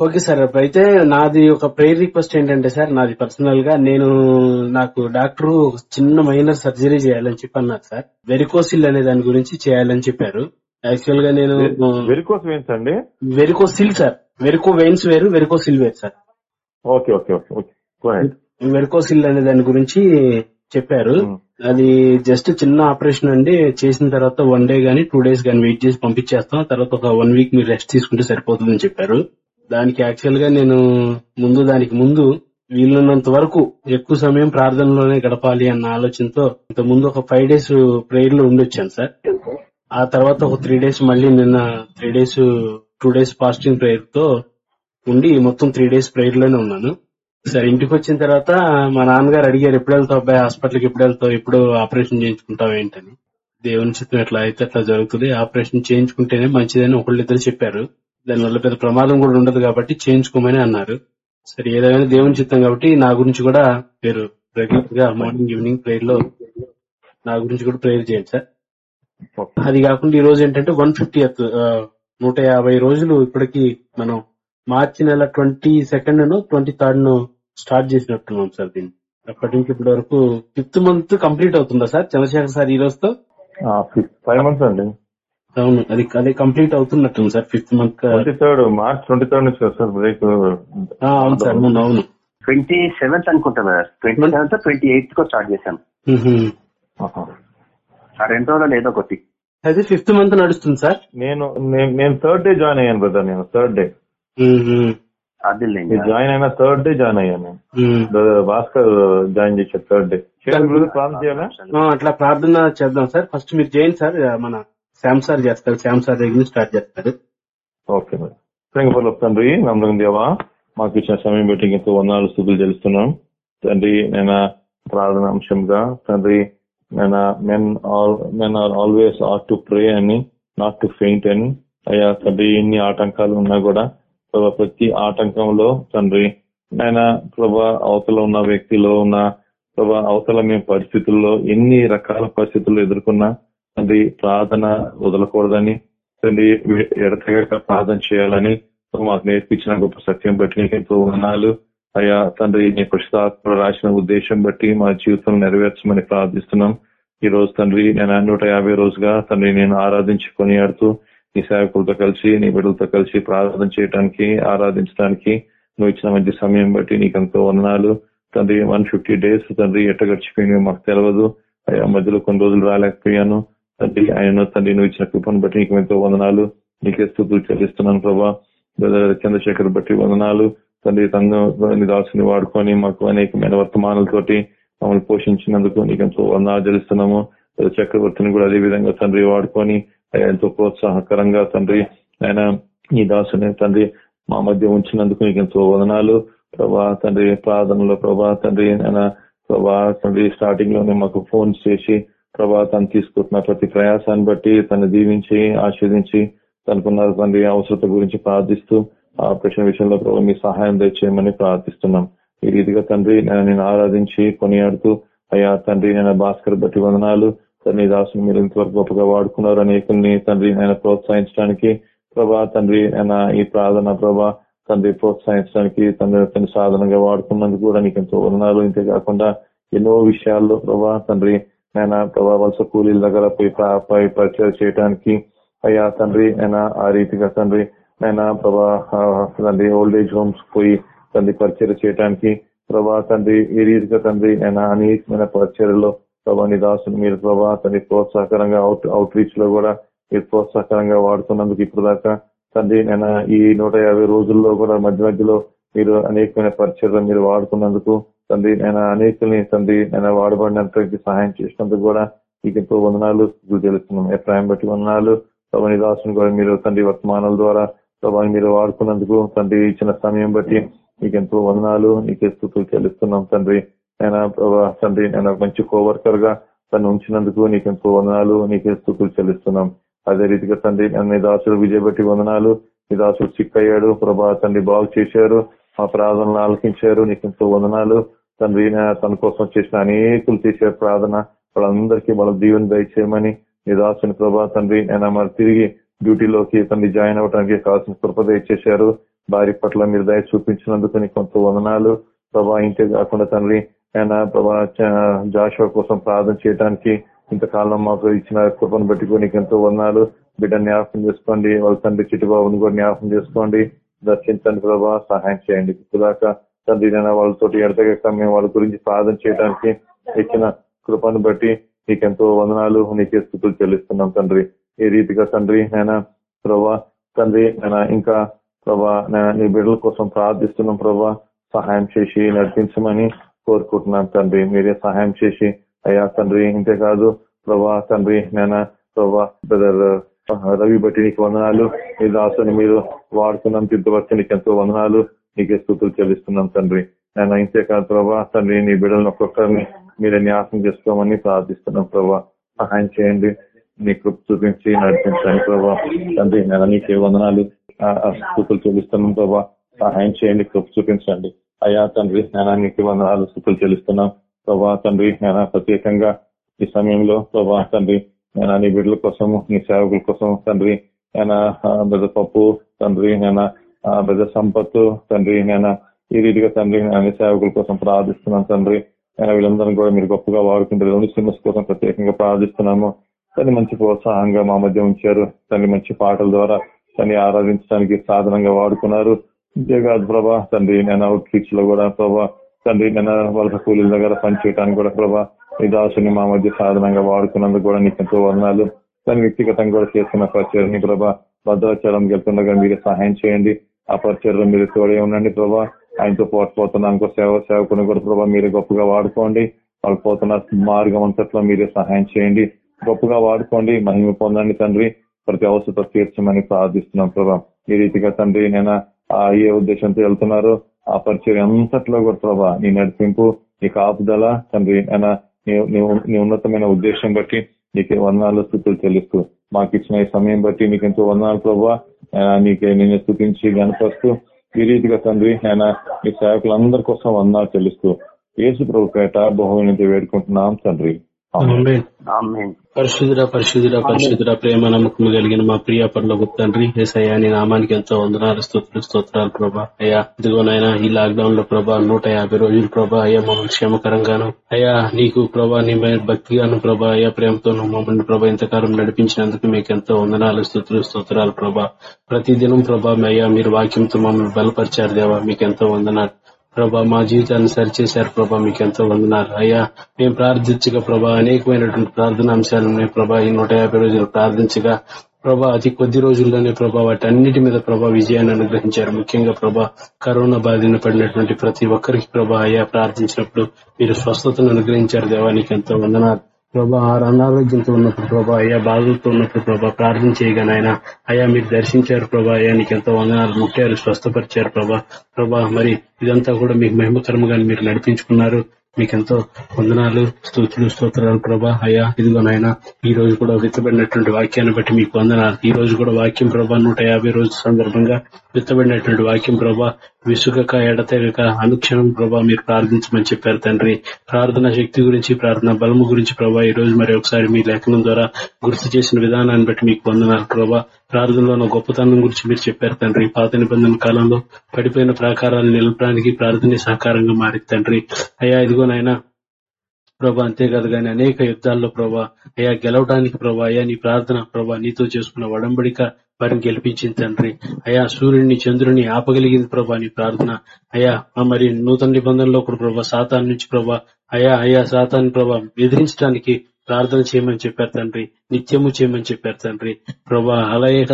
ఓకే సార్ అయితే నాది ఒక ప్రేయర్ రిక్వెస్ట్ ఏంటంటే సార్ నాది పర్సనల్గా నేను నాకు డాక్టర్ చిన్న మైనర్ సర్జరీ చేయాలని చెప్పి అన్నారు సార్. వెరికోసిల్ అనే దాని గురించి చేయాలని చెప్పారు. యాక్చువల్గా నేను వెరికోస్ వేన్స్ అండి? Varicocele sir. వెరికో వెయిన్స్ వేరు వెరికోసిల్ వేరు sir. Okay okay okay ahead. Varicocele అనే దాని గురించి చెప్పారు. అది జస్ట్ చిన్న ఆపరేషన్ అండి. చేసిన తర్వాత వన్ డే గానీ టూ డేస్ గానీ వెయిట్ చేసి పంపించేస్తాం. తర్వాత ఒక వన్ వీక్ మీరు రెస్ట్ తీసుకుంటే సరిపోతుందని చెప్పారు. దానికి యాక్చువల్గా నేను ముందు దానికి ముందు వీలున్నంత వరకు ఎక్కువ సమయం ప్రార్థనలోనే గడపాలి అన్న ఆలోచనతో ఇంత ముందు ఒక ఫైవ్ డేస్ ప్రేయర్లో ఉండొచ్చాను సార్. ఆ తర్వాత ఒక త్రీ డేస్ మళ్ళీ నిన్న three days two days fasting ప్రేయర్తో ఉండి మొత్తం త్రీ డేస్ ప్రేయర్లోనే ఉన్నాను. సరే ఇంటికి వచ్చిన తర్వాత మా నాన్నగారు అడిగారు ఎప్పుడు వెళ్తావు అబ్బాయి? హాస్పిటల్కి ఎప్పుడు వెళ్తావు? ఎప్పుడు ఆపరేషన్ చేయించుకుంటావు ఏంటని? దేవుని చిత్తం ఎట్లా అయితే అట్లా జరుగుతుంది. ఆపరేషన్ చేయించుకుంటేనే మంచిదని ఒకళ్ళిద్దరు చెప్పారు. దానివల్ల పెద్ద ప్రమాదం కూడా ఉండదు కాబట్టి చేయించుకోమని అన్నారు. సరే ఏదైనా దేవుని చిత్తం కాబట్టి నా గురించి కూడా మీరు రెగ్యులర్గా మార్నింగ్ ఈవినింగ్ ప్రేయర్లో నా గురించి కూడా ప్రేయర్ చేయండి సార్ అది కాకుండా ఈ రోజు ఏంటంటే వన్ ఫిఫ్టీ నూట యాభై రోజులు ఇప్పటికి మనం మార్చి నెల ట్వంటీ సెకండ్ను ట్వంటీ థర్డ్ను స్టార్ట్ చేసినట్టున్నాం సార్ దీన్ని. అప్పటి నుంచి ఇప్పటి వరకు ఫిఫ్త్ మంత్ కంప్లీట్ అవుతుందా సార్? చంద్రశేఖర్ సార్ ఈ రోజుతో? ఫైవ్ మంత్స్ అండి. అవును అది అది complete అవుతున్నట్టుంది sir fifth month. Twenty third March twenty third నుంచి సార్ బ్రేక్? అవును సార్ అవును అవును. ట్వంటీ సెవెంత్ అనుకుంటా ట్వంటీ సెవెంత్ ట్వంటీ ఎయిత్ కో స్టార్ట్ చేశాను. ఆ రెండు రోజులు ఏదో ఒకటి. అది ఫిఫ్త్ మంత్ నడుస్తుంది సార్? నేను నేను- థర్డ్ డే జాయిన్ అయ్యాను బ్రదర్ నేను థర్డ్ డే. అది మీరు జాయిన్ అయిన థర్డ్ డే జాయిన్ అయ్యాను భాస్కర్ జాయిన్ చేశారు థర్డ్ డే చేయాలి ప్రార్థన అట్లా ప్రార్థన చేద్దాం సార్. ఫస్ట్ మీరు చేయండి సార్ మన శ్యామ్ సార్ చేస్తారు. శ్యామ్ సార్ దగ్గర స్టార్ట్ చేస్తారు. ఓకే మరి ప్రేమపూర్ల తండ్రి నమ్మకం దేవా మాకు ఇచ్చిన సమయం బట్టి ఎంతో వందనాలు స్థుతులు తెలుస్తున్నాం తండ్రి నేను ప్రార్థన అంశంగా తండ్రి men all men are always are to pray అని నాట్ టు ఫెయింట్ అని అయ్యా తండ్రి ఎన్ని ఆటంకాలు ఉన్నా కూడా ప్రభా ప్రతి ఆటంకంలో తండ్రి ఆయన ప్రభా అవతల ఉన్న వ్యక్తిలో ఉన్న ప్రభా అవతల మేము పరిస్థితుల్లో ఎన్ని రకాల పరిస్థితులు ఎదుర్కొన్నా తండ్రి ప్రార్థన వదలకూడదని తండ్రి ఎడతెగక ప్రార్థన చేయాలని మాకు నేర్పించిన గొప్ప సత్యం బట్టి నీకు ఎంతో వందనాలు అయ్యా తండ్రి నీ పురుషాత్మ రాసిన ఉద్దేశం బట్టి మా జీవితం నెరవేర్చమని ప్రార్థిస్తున్నాం. ఈ రోజు తండ్రి నేను నూట యాభై రోజుగా తండ్రి నేను ఆరాధించి కొనియాడుతూ నీ సేవకులతో కలిసి నీ బిడ్డలతో కలిసి ప్రార్థన చేయడానికి ఆరాధించడానికి నువ్వు ఇచ్చిన మంచి సమయం బట్టి నీకు ఎంతో వందనాలు. తండ్రి వన్ ఫిఫ్టీ డేస్ తండ్రి ఎట్ట గడిచిపోయినవి మాకు తెలియదు అయ్యా మధ్యలో కొన్ని రోజులు రాలేకపోయాను. తండ్రి ఆయన తండ్రి నువ్వు ఇచ్చిన కృపను బట్టి నీకు ఎంతో వందనాలు. నీకే స్థుతులు చెల్లిస్తున్నాను ప్రభా. చంద్రశేఖర్ బట్టి వందనాలు. తండ్రి తండ్రి దాసుని వాడుకొని మాకు అనేకమైన వర్తమానాలతోటి మమ్మల్ని పోషించినందుకు నీకు ఎంతో వందనాలు చెల్లిస్తున్నాము. చక్రవర్తిని కూడా అదే విధంగా తండ్రి వాడుకొని ఆయన ఎంతో ప్రోత్సాహకరంగా తండ్రి ఆయన ఈ దాసుని తండ్రి మా మధ్య ఉంచినందుకు నీకు ఎంతో వదనాలు. ప్రభా తండ్రి ప్రార్థనలో ప్రభా తండ్రి ఆయన ప్రభా తండ్రి స్టార్టింగ్లోనే మాకు ఫోన్ చేసి ప్రభా తను తీసుకుంటున్న ప్రతి ప్రయాసాన్ని బట్టి తను దీవించి ఆస్వాదించి తనకున్న తండ్రి అవసరత గురించి ప్రార్థిస్తూ ఆ ప్రశ్న విషయంలో ప్రభావ మీ సహాయం దయచేయమని ప్రార్థిస్తున్నాం. ఈ రీతిగా తండ్రి నేను నేను ఆరాధించి కొనియాడుతూ అయ్యా తండ్రి నేను భాస్కర్ బట్టి వందనాలు. తండ్రి దాసుని మీరు ఇంతవరకు గొప్పగా వాడుకున్నారు. అనేకుల్ని తండ్రి ఆయన ప్రోత్సహించడానికి ప్రభా తండ్రి ఆయన ఈ ప్రార్థన ప్రభా తండ్రి ప్రోత్సహించడానికి తండ్రి తన సాధనంగా వాడుకున్నందుకు కూడా నీకు ఎంతో వందనాలు. ఇంతే కాకుండా ఎన్నో విషయాల్లో ప్రభా తండ్రి ఆయన ప్రభా వలస కూలీల దగ్గర పోయి పోయి పరిచయం చేయడానికి అయ్యా తండ్రి ఆయన ఆ రీతిగా తండ్రి ఆయన ప్రభా తండ్రి ఓల్డ్ ఏజ్ హోమ్స్ పోయి తండ్రి పరిచయం చేయడానికి ప్రభా తండ్రి ఈ రీతిగా తండ్రి ఆయన అనేకమైన పరిచయలో ప్రభా నీ దాసుని మీరు ప్రభా తండ్రి ప్రోత్సాహకరంగా అవుట్ అవుట్ రీచ్లో కూడా మీరు ప్రోత్సాహకరంగా వాడుతున్నందుకు ఇప్పుడు దాకా తండ్రి నేను ఈ నూట యాభై రోజుల్లో కూడా మధ్య మధ్యలో మీరు అనేకమైన పరిచయలు మీరు వాడుకున్నందుకు తండ్రి నేను అనేకల్ని తండ్రి నేను వాడబడినంతకి సహాయం చేసినందుకు కూడా మీకు ఎంతో వందనాలు. స్థుతులు తెలుస్తున్నాం ఎఫ్రాయిం బట్టి వందనాలు. ప్రభా నిదాసుని కూడా మీరు తండ్రి వర్తమానాల ద్వారా ప్రభాని మీరు వాడుకున్నందుకు తండ్రి ఇచ్చిన సమయం బట్టి మీకు ఎంతో వందనాలు నీకే స్థుతులు చెల్లిస్తున్నాం తండ్రి. ఆయన ప్రభా తండ్రి నేను మంచి కోవర్కర్గా తను ఉంచినందుకు నీకు ఎంతో వందనాలు నీకే స్థుతులు చెల్లిస్తున్నాం. అదే రీతిగా తండ్రి నీ దాసుడు విజయ బట్టి వందనాలు. నీ దాసుడు సిక్ అయ్యాడు ప్రభా తండ్రి బాగు చేశారు మా ప్రార్థనలు ఆలకించారు నీకు ఎంతో వందనాలు. తండ్రి తన కోసం చేసిన అనేకులు చేశారు ప్రార్థన వాళ్ళందరికీ వాళ్ళ దీవెన దయచేయమని నీ దాసుని ప్రభా తండ్రి నేను మరి తిరిగి డ్యూటీలోకి తండ్రి జాయిన్ అవడానికి కావాల్సిన కృపద ఇచ్చేసారు భార్య పట్ల మీరు దయ చూపించినందుకు నీకు కొంత వందనాలు. ప్రభా ఇంతే కాకుండా తండ్రి ఆయన ప్రభా జాషువా కోసం ప్రార్థన చేయడానికి ఇంతకాలం మాకు ఇచ్చిన కృపను బట్టి నీకు ఎంతో వందనాలు. బిడ్డ జ్ఞాపకం చేసుకోండి. వాళ్ళ తండ్రి చిట్టుబాబుని కూడా జ్ఞాపకం చేసుకోండి. దర్శించండి ప్రభా సహాయం చేయండి. ఇప్పుదాకా తండ్రి నేను వాళ్ళతో ఎడతగక మేము వాళ్ళ గురించి ప్రార్థన చేయడానికి ఇచ్చిన కృపను బట్టి నీకెంతో వందనాలు. నీకే స్థుతులు చెల్లిస్తున్నాం తండ్రి. ఈ రీతిగా తండ్రి నేను ప్రభా తండ్రి నేను ఇంకా ప్రభా నేను నీ బిడ్డల కోసం ప్రార్థిస్తున్నాం ప్రభా. సహాయం చేసి నడిపించమని కోరుకుంటున్నాను తండ్రి. మీరే సహాయం చేసి అయ్యా తండ్రి ఇంతేకాదు ప్రభా తండ్రి నేను ప్రభా బ్రదర్ రవి బట్టి నీకు వందనాలు. మీ దాసుని మీరు వాడుతున్నాం తిద్దవచ్చు నీకు ఎంతో వందనాలు. నీకే స్థుతులు చెల్లిస్తున్నాం తండ్రి. నేను ఇంతేకాదు ప్రభా తండ్రి నీ బిడ్డలను ఒక్కొక్కరిని మీరే న్యాసం చేసుకోమని ప్రార్థిస్తున్నాం ప్రభా. సహాయం చేయండి. నీ కృప్ చూపించి నడిపించండి ప్రభా తండ్రి నేను నీకే వందనాలు. స్థుతులు చెల్లిస్తున్నాం ప్రభా సహాయం చేయండి కృప్ చూపించండి. అయ్యా తండ్రి నేను నీకు వందనాలు స్థుతులు చెల్లిస్తున్నాం. ప్రభా తండ్రి నేను ప్రత్యేకంగా ఈ సమయంలో ప్రభా తండ్రి నేను నీ బిడ్డల కోసం నీ సేవకుల కోసం తండ్రి నేను బ్రదర్ పప్పు తండ్రి నేను బ్రద సంపత్తు తండ్రి నేను ఈ రీతిగా తండ్రి నేను సేవకుల కోసం ప్రార్థిస్తున్నాను తండ్రి. నేను వీళ్ళందరినీ కూడా మీరు గొప్పగా వాడుకుంటారు రెండు కోసం ప్రత్యేకంగా ప్రార్థిస్తున్నాము. తను మంచి ప్రోత్సాహంగా మా మధ్య ఉంచారు. తల్లి మంచి పాటల ద్వారా తన్ని ఆరాధించడానికి సాధనంగా వాడుకున్నారు. అంతేకాదు ప్రభా తండ్రి నేను అవుట్ రీచ్లో కూడా ప్రభా తండ్రి నేను వలస కూలీల దగ్గర పనిచేయడానికి కూడా ప్రభా ఈ దాసుని మా మధ్య సాధనంగా వాడుకున్నందుకు కూడా నీకు ఎంతో వర్ణాలు దాని వ్యక్తిగతంగా కూడా చేస్తున్న పరిచయని ప్రభా భద్రాచలం వెళ్తుండగా మీరు సహాయం చేయండి. ఆ పరిచయంలో మీరు తోడే ఉండండి ప్రభా. ఆయనతో పోటుపోతున్న ఇంకో సేవ సేవకుని కూడా ప్రభా మీరు గొప్పగా వాడుకోండి. వాళ్ళు పోతున్న మార్గం అంతట్లో మీరే సహాయం చేయండి. గొప్పగా వాడుకోండి మహిమ పొందండి తండ్రి. ప్రతి అవసరం తీర్చమని ప్రార్థిస్తున్నాం ప్రభా. ఈ రీతిగా తండ్రి నేను ఆ ఏ ఉద్దేశంతో వెళ్తున్నారు? ఆ పరిచయం అంతట్లో కూడా ప్రభా నీ నడిపింపు నీ కాపుదల తండ్రి ఆయన నీ- ఉన్నతమైన ఉద్దేశం బట్టి నీకు వర్ణాలు స్థుతులు తెలుస్తూ మాకు ఇచ్చిన ఈ సమయం బట్టి నీకు ఎంతో వర్ణాలు ప్రభా నీకే నేను స్థుతించి గనపరుస్తూ ఈ రీతిగా తండ్రి ఆయన మీ సేవకులందరి కోసం వర్ణాలు తెలుస్తూ ఏసు ప్రభు పేట బహుమతి వేడుకుంటున్నాం తండ్రి. పరిశుద్ధుడ పరిశుద్ధుడ పరిశుద్ధుడ ప్రేమ నమ్మకం కలిగిన మా ప్రియ పనులకు తండ్రి ఏసయ్యా నీ నామానికి ఎంతో వందనాలు స్తోత్రులు స్తోత్రాలు ప్రభా. అయ్యా ఇదిగోనైనా ఈ లాక్ డౌన్లో ప్రభా నూట యాభై రోజులు ప్రభా అయ్యా మమ్మల్ని క్షేమకరంగాను. అయ్యా నీకు ప్రభా నీ భక్తిగాను ప్రభా అయ్యా ప్రేమతోను మమ్మల్ని ప్రభా ఇంతకాలం నడిపించినందుకు మీకు ఎంతో వందనాలు స్తోత్రులు స్తోత్రాలు ప్రభా. ప్రతిదినం ప్రభా అయ్యా మీరు వాక్యంతో మమ్మల్ని బలపరిచారు దేవా మీకు ఎంతో వందనాలు. ప్రభా మా జీవితాన్ని సరిచేశారు ప్రభా మీకు ఎంతో వందనాలు. అయ్యా మేము ప్రార్థించగా ప్రభా అనేకమైనటువంటి ప్రార్థన అంశాలు ఉన్నాయి ప్రభా ఈ నూట యాభై రోజులు ప్రార్థించగా. ప్రభా అతి కొద్ది రోజుల్లోనే ప్రభా వాటి అన్నిటి మీద ప్రభా విజయాన్ని అనుగ్రహించారు. ముఖ్యంగా ప్రభా కరోనా బాధిన పడినటువంటి ప్రతి ఒక్కరికి ప్రభా అయ్యా ప్రార్థించినప్పుడు మీరు స్వస్థతను అనుగ్రహించారు. దేవానికి ఎంతో వందనాలు. ప్రభా ఆ అనారోగ్యంతో ఉన్నప్పుడు ప్రభా అయ్యా బాధలతో ఉన్నప్పుడు ప్రభా ప్రార్థన చేయగానే ఆయన అయ్యా మీరు దర్శించారు ప్రభా అయ్యా నీకు ఎంతో వందనాలు ముట్టారు స్వస్థపరిచారు ప్రభా. ప్రభా మరి ఇదంతా కూడా మీకు మహిమకరంగా మీరు నడిపించుకున్నారు. మీకెంతో వందనాలు స్తోత్రులు స్తోత్రాలు ప్రభా. అయ్యా ఇదిగో నాయన ఈ రోజు కూడా విత్తబడినటువంటి వాక్యాన్ని బట్టి మీకు వందనాలు. ఈ రోజు కూడా వాక్యం ప్రభా నూట యాభై రోజు సందర్భంగా విత్తబడినటువంటి వాక్యం ప్రభా. విసుగక ఎడతెగక అనుక్షణం ప్రభా మీరు ప్రార్థించమని చెప్పారు తండ్రి. ప్రార్థన శక్తి గురించి ప్రార్థన బలము గురించి ప్రభా ఈ రోజు మరి ఒకసారి మీ లేఖనం ద్వారా గుర్తు చేసిన విధానాన్ని బట్టి మీకు వందనాలు ప్రభా. ప్రార్థనలో ఉన్న గొప్పతనం గురించి మీరు చెప్పారు తండ్రి. పాత నిబంధన కాలంలో పడిపోయిన ప్రాకారాలు నిలపడానికి ప్రార్థనే సహకారంగా మారి తండ్రి. అయ్యా ఇదిగోనైనా ప్రభా అంతేకాదు గాని అనేక యుద్ధాల్లో ప్రభా అయా గెలవడానికి ప్రభా అయ్యా నీ ప్రార్థన ప్రభా నీతో చేసుకున్న వడంబడిక వారిని గెలిపించింది తండ్రి. అయా సూర్యుడిని చంద్రుని ఆపగలిగింది ప్రభా నీ ప్రార్థన. అయా మరి నూతన నిబంధనలో కూడా ప్రభా సాతాన్ నుంచి ప్రభా అయా అయా సాతాన్ ప్రభా ఎదిరించడానికి ప్రార్థన చేయమని చెప్పారు తండ్రి. నిత్యము చేయమని చెప్పారు తండ్రి. ప్రభా అలాగే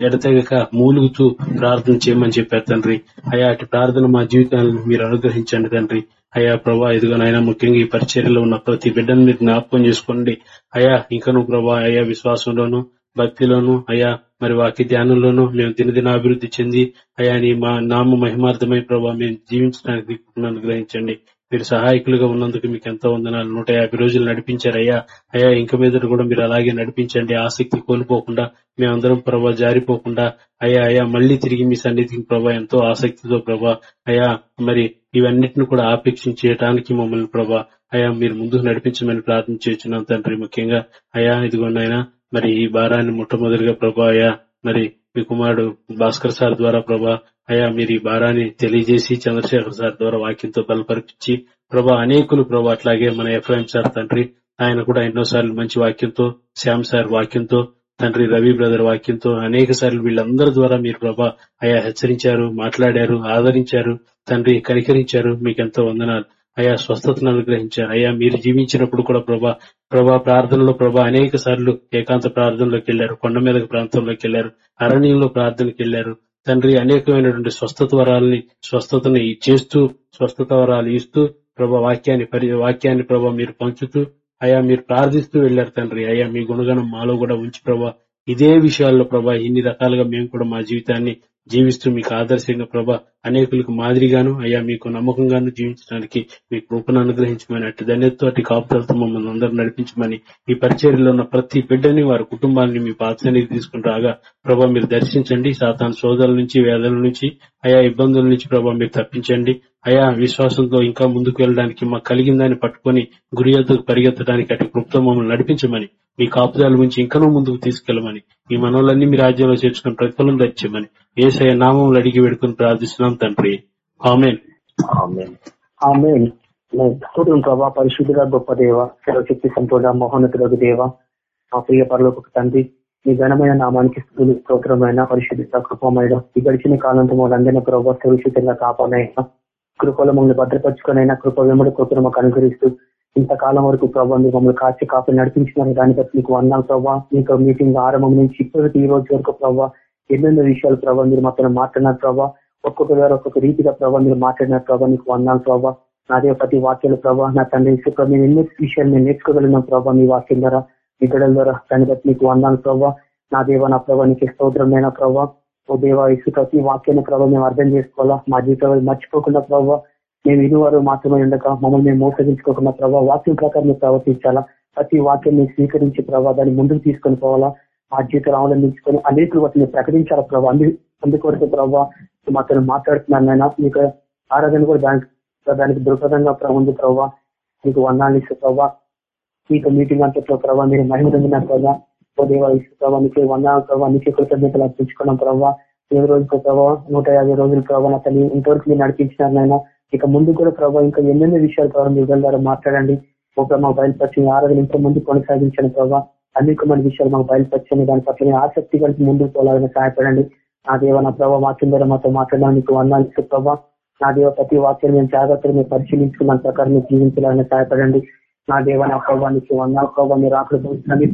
ఎడతెగక మూలుగుతూ ప్రార్థన చేయమని చెప్పారు తండ్రి. అయ్యా అటు ప్రార్థన మా జీవితాలను మీరు అనుగ్రహించండి తండ్రి. అయ్యా ప్రభా ఇదిగో నాయన ముఖ్యంగా ఈ పరిచర్యలో ఉన్న ప్రతి బిడ్డను మీరు జ్ఞాపకం చేసుకోండి. అయ్యా ఇంకను ప్రభా అయా విశ్వాసంలోను భక్తిలోను అయా మరి వాక్య ధ్యానంలోను మేము దినదిన అభివృద్ధి చెంది అయా నీ మా నామ మహిమార్థమై ప్రభా మేము జీవించడానికి అనుగ్రహించండి. మీరు సహాయకులుగా ఉన్నందుకు మీకు ఎంతో వందనాలు. నూట యాభై రోజులు నడిపించారు అయ్యా అయ్యా ఇంక మీద కూడా మీరు అలాగే నడిపించండి. ఆసక్తి కోల్పోకుండా మేమందరం ప్రభా జారిపోకుండా అయ్యా అయ్యా మళ్ళీ తిరిగి మీ సన్నిధికి ప్రభా ఎంతో ఆసక్తితో ప్రభా అయ్యా మరి ఇవన్నిటిని కూడా ఆపేక్షించేయడానికి మమ్మల్ని ప్రభా అయ్యా మీరు ముందుకు నడిపించమని ప్రార్థన చేస్తున్నాం తండ్రి. ముఖ్యంగా అయ్యా ఇదిగోనైనా మరి ఈ భారాన్ని మొట్టమొదటిగా ప్రభా అయ్యా మరి మీ కుమారుడు భాస్కర్ సార్ ద్వారా ప్రభా అయ్యా మీరు ఈ భారాన్ని తెలియజేసి చంద్రశేఖర్ సార్ ద్వారా వాక్యంతో బలపరిపించి ప్రభా అనేకులు ప్రభా అట్లాగే మన ఎఫ్ఐఎం సార్ తండ్రి ఆయన కూడా ఎన్నోసార్లు మంచి వాక్యంతో శ్యామ్ సార్ వాక్యంతో తండ్రి రవి బ్రదర్ వాక్యంతో అనేక సార్లు వీళ్ళందరి ద్వారా మీరు ప్రభా అయా హెచ్చరించారు మాట్లాడారు ఆదరించారు తండ్రి కనికరించారు. మీకెంతో వందనాలు. అయా స్వస్థతను అనుగ్రహించారు. అయ్యా మీరు జీవించినప్పుడు కూడా ప్రభా ప్రభా ప్రార్థనలో ప్రభా అనేక సార్లు ఏకాంత ప్రార్థనలోకి వెళ్ళారు కొండ మీద ప్రాంతంలోకి వెళ్ళారు అరణ్యంలో ప్రార్థనకి వెళ్ళారు తండ్రి అనేకమైనటువంటి స్వస్థత వరాలని స్వస్థతని చేస్తూ స్వస్థత వరాలు ఇస్తూ ప్రభా వాక్యాన్ని పరి వాక్యాన్ని ప్రభా మీరు పంచుతూ అయా మీరు ప్రార్థిస్తూ వెళ్ళారు తండ్రి. అయ్యా మీ గుణగణం మాలో కూడా ఉంచి ప్రభా ఇదే విషయాల్లో ప్రభా ఇన్ని రకాలుగా మేము కూడా మా జీవితాన్ని జీవిస్తూ మీకు ఆదర్శంగా ప్రభా అనేకులకు మాదిరిగాను అయ్యా మీకు నమ్మకంగాను జీవించడానికి మీ కృపను అనుగ్రహించమని అటు ధన్యతో అటు కాపుదలతో మమ్మల్ని అందరూ నడిపించమని ఈ పరిచర్యలో ఉన్న ప్రతి బిడ్డని వారి కుటుంబాన్ని మీ పాత్రనికి తీసుకుని రాగా ప్రభా మీరు దర్శించండి. సాతాను సోదరుల నుంచి వేదల నుంచి అయా ఇబ్బందుల నుంచి ప్రభా మీరు తప్పించండి. అయా విశ్వాసంతో ఇంకా ముందుకు వెళ్ళడానికి మాకు కలిగిన దాన్ని పట్టుకొని గురి పరిగెత్తడానికి అటు కృప్తో మమ్మల్ని నడిపించమని మీ కాపుదాల నుంచి ఇంకనూ ముందుకు తీసుకెళ్ళమని ఈ మనోళ్ళన్నీ మీ రాజ్యంలో చేర్చుకుని ప్రతిఫలం తెచ్చమని ఏసయ నామం అడిగి పెడుకుని ప్రార్థిస్తున్నాం తండ్రి. ఆమెన్. ఆమేన్. ఆమె స్తోత్రం ప్రభా పరిశుద్ధిగా గొప్ప దేవ సర్వశక్తి సంపూర్ణ మహోన్నతులకు దేవ మా ప్రియ పరలోకి తండ్రి మీ ఘనమైన నామానికి స్తోత్రమైన పరిశుద్ధ కృపమైన ఈ గడిచిన కాలంతో మమ్మల్ని ప్రభావ సురక్షితంగా కాపాడైనా కృపలో మమ్మల్ని భద్రపరుచుకునైనా కృప వెంబడి కృపను మాకు అనుగ్రహిస్తూ ఇంతకాలం వరకు ప్రభావ మీరు మమ్మల్ని కాచి కాపీ నడిపించిన దాని బట్టి మీకు అన్నాను ప్రభావ మీకు మీటింగ్ ఆరంభం నుంచి ఇప్పటికీ ఈ రోజు వరకు ప్రభావ ఎన్నెన్నో విషయాలు ప్రభావ మీరు మాతో మాట్లాడినారు ప్రభావ ఒక్కొక్క గారు ఒక్కొక్క రీతిగా ప్రభావ మీరు మాట్లాడినారు ప్రభావ నీకు వందాలు ప్రభావ నాదే ప్రతి వాక్యాలు ప్రభావ నా తండ్రి ఇసుక నేను ఎన్నో విషయాలు నేను నేర్చుకోగలిగినాం ప్రభావ మీ వాక్యం ద్వారా మీ గడల ద్వారా దాన్ని బట్టి నీకు వందాలు ప్రభావ నా దేవ నా ప్రభావ నీకు స్తోత్రమైన ప్రభావ ఓ దేవ ఇసు ప్రతి వాక్యాన్ని ప్రభావ మేము అర్థం చేసుకోవాలా? మా జీవితంలో మర్చిపోకుండా ప్రభావ మేము ఇరువారు మాత్రమే ఉండక మమ్మల్ని మేము మోసగించుకోకుండా ప్రభావ వాక్యం ప్రకారం ప్రవర్తించాలా? ప్రతి వాక్యం మేము స్వీకరించి ప్రభావ దాన్ని ముందుకు తీసుకొని పోవాలా? మా జీవితాలు అవలంబించుకొని అనేకులు వాటిని ప్రకటించాల ప్రభావ అందు అందుకొరకు ప్రభావ మాతో మాట్లాడుతున్నాను నాయన. మీకు ఆరాధన కూడా దానికి దానికి దృక్పథంగా ఉంది ప్రభావ మీకు వందాలు ఇస్తే ప్రభావ మీకు మీటింగ్ అంతట్లో ప్రభావ మీరు మహిమ పొందినారు ప్రభావ ఓ దేవ ప్రభావ మీకు వందనాలు ప్రభావ మీకు కృతజ్ఞతలు అర్పించుకున్నాం ప్రభావ ఏడు రోజులకు ప్రభావ నూట యాభై రోజుల ప్రభావ అతని ఇంతవరకు మీరు నడిపించినారు నాయన. ఇక ముందు కూడా ప్రభావ ఇంకా ఎన్నెన్నో విషయాలు ప్రభావ మీరు ద్వారా మాట్లాడండి. ఒక మా బయలుపరిచిన ఆరాధన ఇంకా ముందు కొనసాగించిన ప్రభావ అనేకమైన విషయాలు మాకు బయలుపరచండి దాని పట్ల ఆసక్తి కలిసి ముందుకు పోలాలని సహాయపడండి. నా దేవ నా ప్రభావ వాక్యం ద్వారా మాతో మాట్లాడడానికి వందానికి ప్రభావ నా దేవ ప్రతి వాక్యం మేము జాగ్రత్తలు మేము పరిశీలించుకున్న ప్రకారం మీరు జీవించాలని సహాయపడండి. నా దేవ నా ప్రభావానికి వంద ప్రభావ మీరు ఆకలి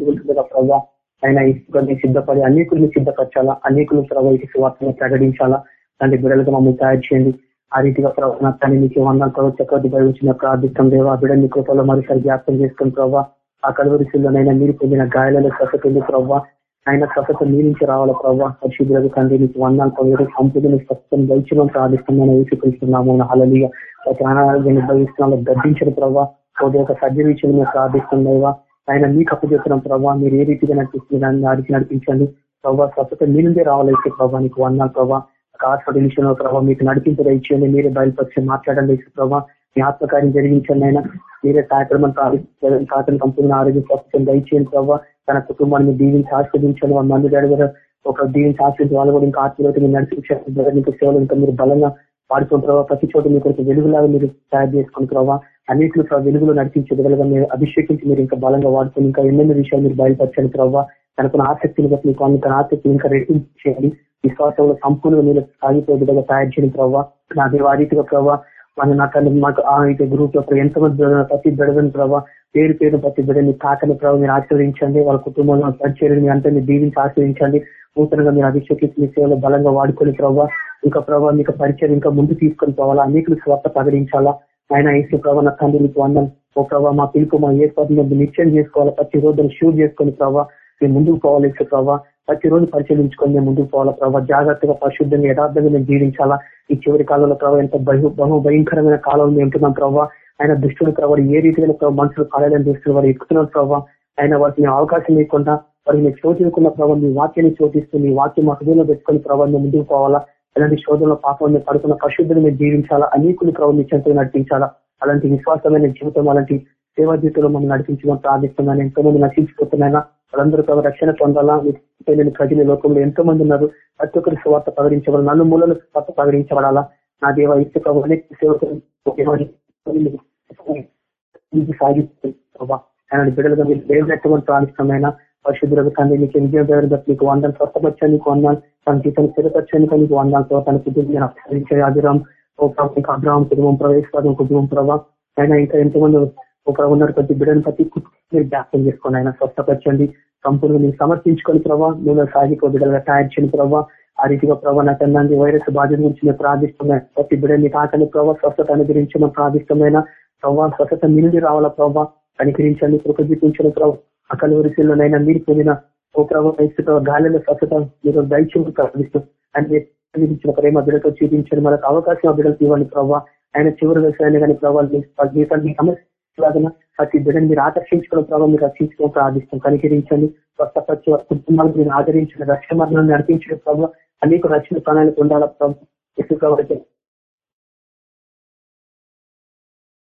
ప్రభావ అయినా ఇసుకొని సిద్ధపడి అనేకుల్ని సిద్ధపరచాలా? అనేకులు ప్రభావ ఇటు వార్తను ప్రకటించాలా? దాని బిడ్డలకు మమ్మల్ని తయారు చేయండి. ఆ రీతిగా ప్రవర్తన మీకు వందల ప్రభావ చక్రవర్తి భవించిన ప్రార్థిస్తాం దేవా. బిడ్డని కృపలో మరోసారి జ్ఞాపకం చేసుకుని ప్రభావ ఆ కలువరిశిల్లోనైనా మీరు పొందిన గాయాలలో స్వస్థత ఉంది ప్రభావ ఆయన స్వస్థత మీ నుంచి రావాల ప్రభావ పరిశుద్ధులకు తండ్రి నీకు వందాలు పొందడం సంపూర్ణ స్వస్థతను దయచడం ప్రార్థిస్తున్నాను. వేసుకుంటున్నాము హలలిగా ప్రతి అనారోగ్యాన్ని భవిస్తున్నాలో గద్దించిన ప్రభావ ఒక సర్జరీ మేము ప్రార్థిస్తున్నాయివా. ఆయన మీకు అప్పచెప్తున్నాం ప్రభావ మీరు ఏ రీతిగా నడిపిస్తున్నారు దానికి నడిపించండి. ప్రభావ స్వచ్ఛత మీ నుండే రావాలైతే ప్రభావ నీకు వందాలు ప్రభావ హాస్పిటల్ విషయంలో ప్రభావ మీకు నడిపించడం ఇచ్చేయండి మీరే బయలుపరిచి మాట్లాడండి ప్రభావ మీ ఆత్మకార్యం జరిగించండి అయినా మీరే కార్యక్రమం కాకని కంపెనీ ఆరోగ్య స్వస్థం దయచేయండి ప్రభావ తన కుటుంబాన్ని దీవించి ఆస్వాదించండి వాళ్ళ మంది దగ్గర ఒక దీవించి ఆశ్రయించి వాళ్ళు కూడా ఇంకా ఆత్మీయత మీరు నడిపించారు ఇంకా సేవలు ఇంకా మీరు బలంగా వాడుకున్న ప్రభావ ప్రతి చోట మీ కొరకు వెలుగులాగా మీరు తయారు చేసుకుని ప్రభావ అన్నింటిలో వెలుగులో నడిపించే విధంగా మీరు అభిషేకించి మీరు ఇంకా బలంగా వాడుకొని ఇంకా ఎన్నెన్నో విషయాలు మీరు బయలుపరచండి ప్రభావ తనకున్న ఆసక్తిని బట్టి మీకు తన ఆసక్తి ఇంకా రెట్టింపు చేయండి. విశ్వాసంలో సంపూర్ణంగా మీరు సాగిపోయే విధంగా తయారు చేయండి ప్రభావ నా దేవ రీతిగా ప్రభావ మన నా తల్లి మాకు ఆ గ్రూప్లో ఎంతమంది ప్రతి బిడదని ప్రభావ పేరు పేరు ప్రతి బిడ్డని తాకని ప్రభావ మీరు ఆశీర్వదించండి. వాళ్ళ కుటుంబంలో పరిచయం మీ అంతా దీవించి ఆశీర్వించండి నూతనంగా మీరు అభిషేకించి మీ సేవలో బలంగా వాడుకొని ప్రభావ ఇంకా ప్రభావ మీకు పరిచయం ఇంకా ముందు తీసుకొని పోవాలా? అనేకులు స్వత ప్రకటించాలా? ఆయన ఇసు ప్రభావ నా తండ్రి మీకు వందం ఓ ప్రభావ మా పిలుపు మా ఏర్పాటు నిశ్చయం చేసుకోవాలా? ప్రతి రోజు షూర్ చేసుకొని ప్రభావ మేము ముందుకు పోవాలి ఇసు ప్రభావ ప్రతిరోజు పరిశీలించుకొని మేము ముందుకు పోవాలా ప్రభావ జాగ్రత్తగా పరిశుద్ధంగా యథార్థంగా మేము జీవించాలా? ఈ చివరి కాలంలో ప్రభావ ఎంత బహు బహు భయంకరమైన కాలంలో మేము ఉంటున్నాం ప్రభావ ఆయన దుష్టుడు ప్రభావ ఏ రీతిగా మనుషులు కాలేదని దృష్టిలో వారు ఎక్కుతున్నారు ప్రభావ ఆయన వాటిని అవకాశం లేకుండా వారికి చోటుకున్న ప్రభావ మీ వాక్యాన్ని చోటిస్తూ మీ వాక్యం మా హృదయంలో పెట్టుకుని ప్రభావం ముందుకు పోవాలా? అలాంటి శోధనలో పాపం పడుకున్న పరిశుద్ధులు మీరు జీవించాలా? అనేకులు ప్రభావం చెంతగా నడిపించాలా? అలాంటి విశ్వాసమైన జీవితం అలాంటి సేవా జీవితంలో మమ్మల్ని నడిపించడం ప్రార్థిస్తున్నాను. ఎంతో మంది నశించిపోతున్నాయినా వాళ్ళందరూ ప్రభావ రక్షణ పొందాలా? తెలియని ప్రజలు లోకంలో ఎంతో మంది ఉన్నారు. ప్రతి ఒక్కరి స్వార్థ ప్రకటించబడాలి? నన్ను మూలలు స్వార్థ ప్రకటించబడాలా? నా దేవ ఇస్తే ప్రభావ సేవకులు సాగిస్తుంది బిడ్డలుగా మీరు వేరేటువంటి ప్రాణిష్టమైన పరిశుద్ధులకు తండ్రి మీకు విజయం పేరు మీకు వందలు స్వస్థపరచాను నీకు వందాలు తన జీతాన్ని స్థిరపరచాను నీకు వందాలతో తన కుటుంబం అభిషేకించే అభిరామ్ ఇంకా అబ్రాహం కుటుంబం ప్రవేశం కుటుంబం ప్రభావ ఆయన ఇంకా ఎంతమంది ఒక ఉన్నారు ప్రతి బిడ్డను ప్రతి మీరు జ్ఞాపకం చేసుకోండి ఆయన స్వస్థపరచండి. సంపూర్ణంగా మీరు సమర్పించుకొని ప్రభావ నేను సాగిపో బిడ్డలుగా తయారు చేయండి ప్రభావ ఆ రీతిగా ప్రభావ నా తండ్రి వైరస్ బాధ్యత గురించి మేము ప్రార్థిస్తున్నాయి ప్రతి బిడ్డని కాకని ప్రభావ స్వస్థత అనుగ్రహించి మేము ప్రార్థిస్తున్నాయినా ప్రభావ స్వస్థత నిండి రావాలా ప్రభావ కనికరించండి కృప ప్రభావ అకలు వరిశీల్లోనైనా మీరు పొందిన ఓ ప్రభావ గాలిలో స్వచ్ఛత మీరు దయచేసి ప్రార్థిస్తాం అంటే ప్రేమ బిడ్డతో చూపించండి. మనకు అవకాశం ఆ బిడ్డలకు ఇవ్వండి ప్రభావ ఆయన చివరి దశలైన కానీ ప్రభావాలు జీవితాన్ని సమస్య ప్రతి బిడ్డని మీరు ఆకర్షించుకున్న ప్రభావం మీరు రక్షించుకుని ప్రార్థిస్తాం. కనికరించండి. స్వస్థపరిచి వారి కుటుంబాలకు మీరు ఆదరించండి. రక్షణ మరణాన్ని నడిపించడం ప్రభావ అనేక రక్షణ ప్రాణాలకు ఉండాల ప్రభావ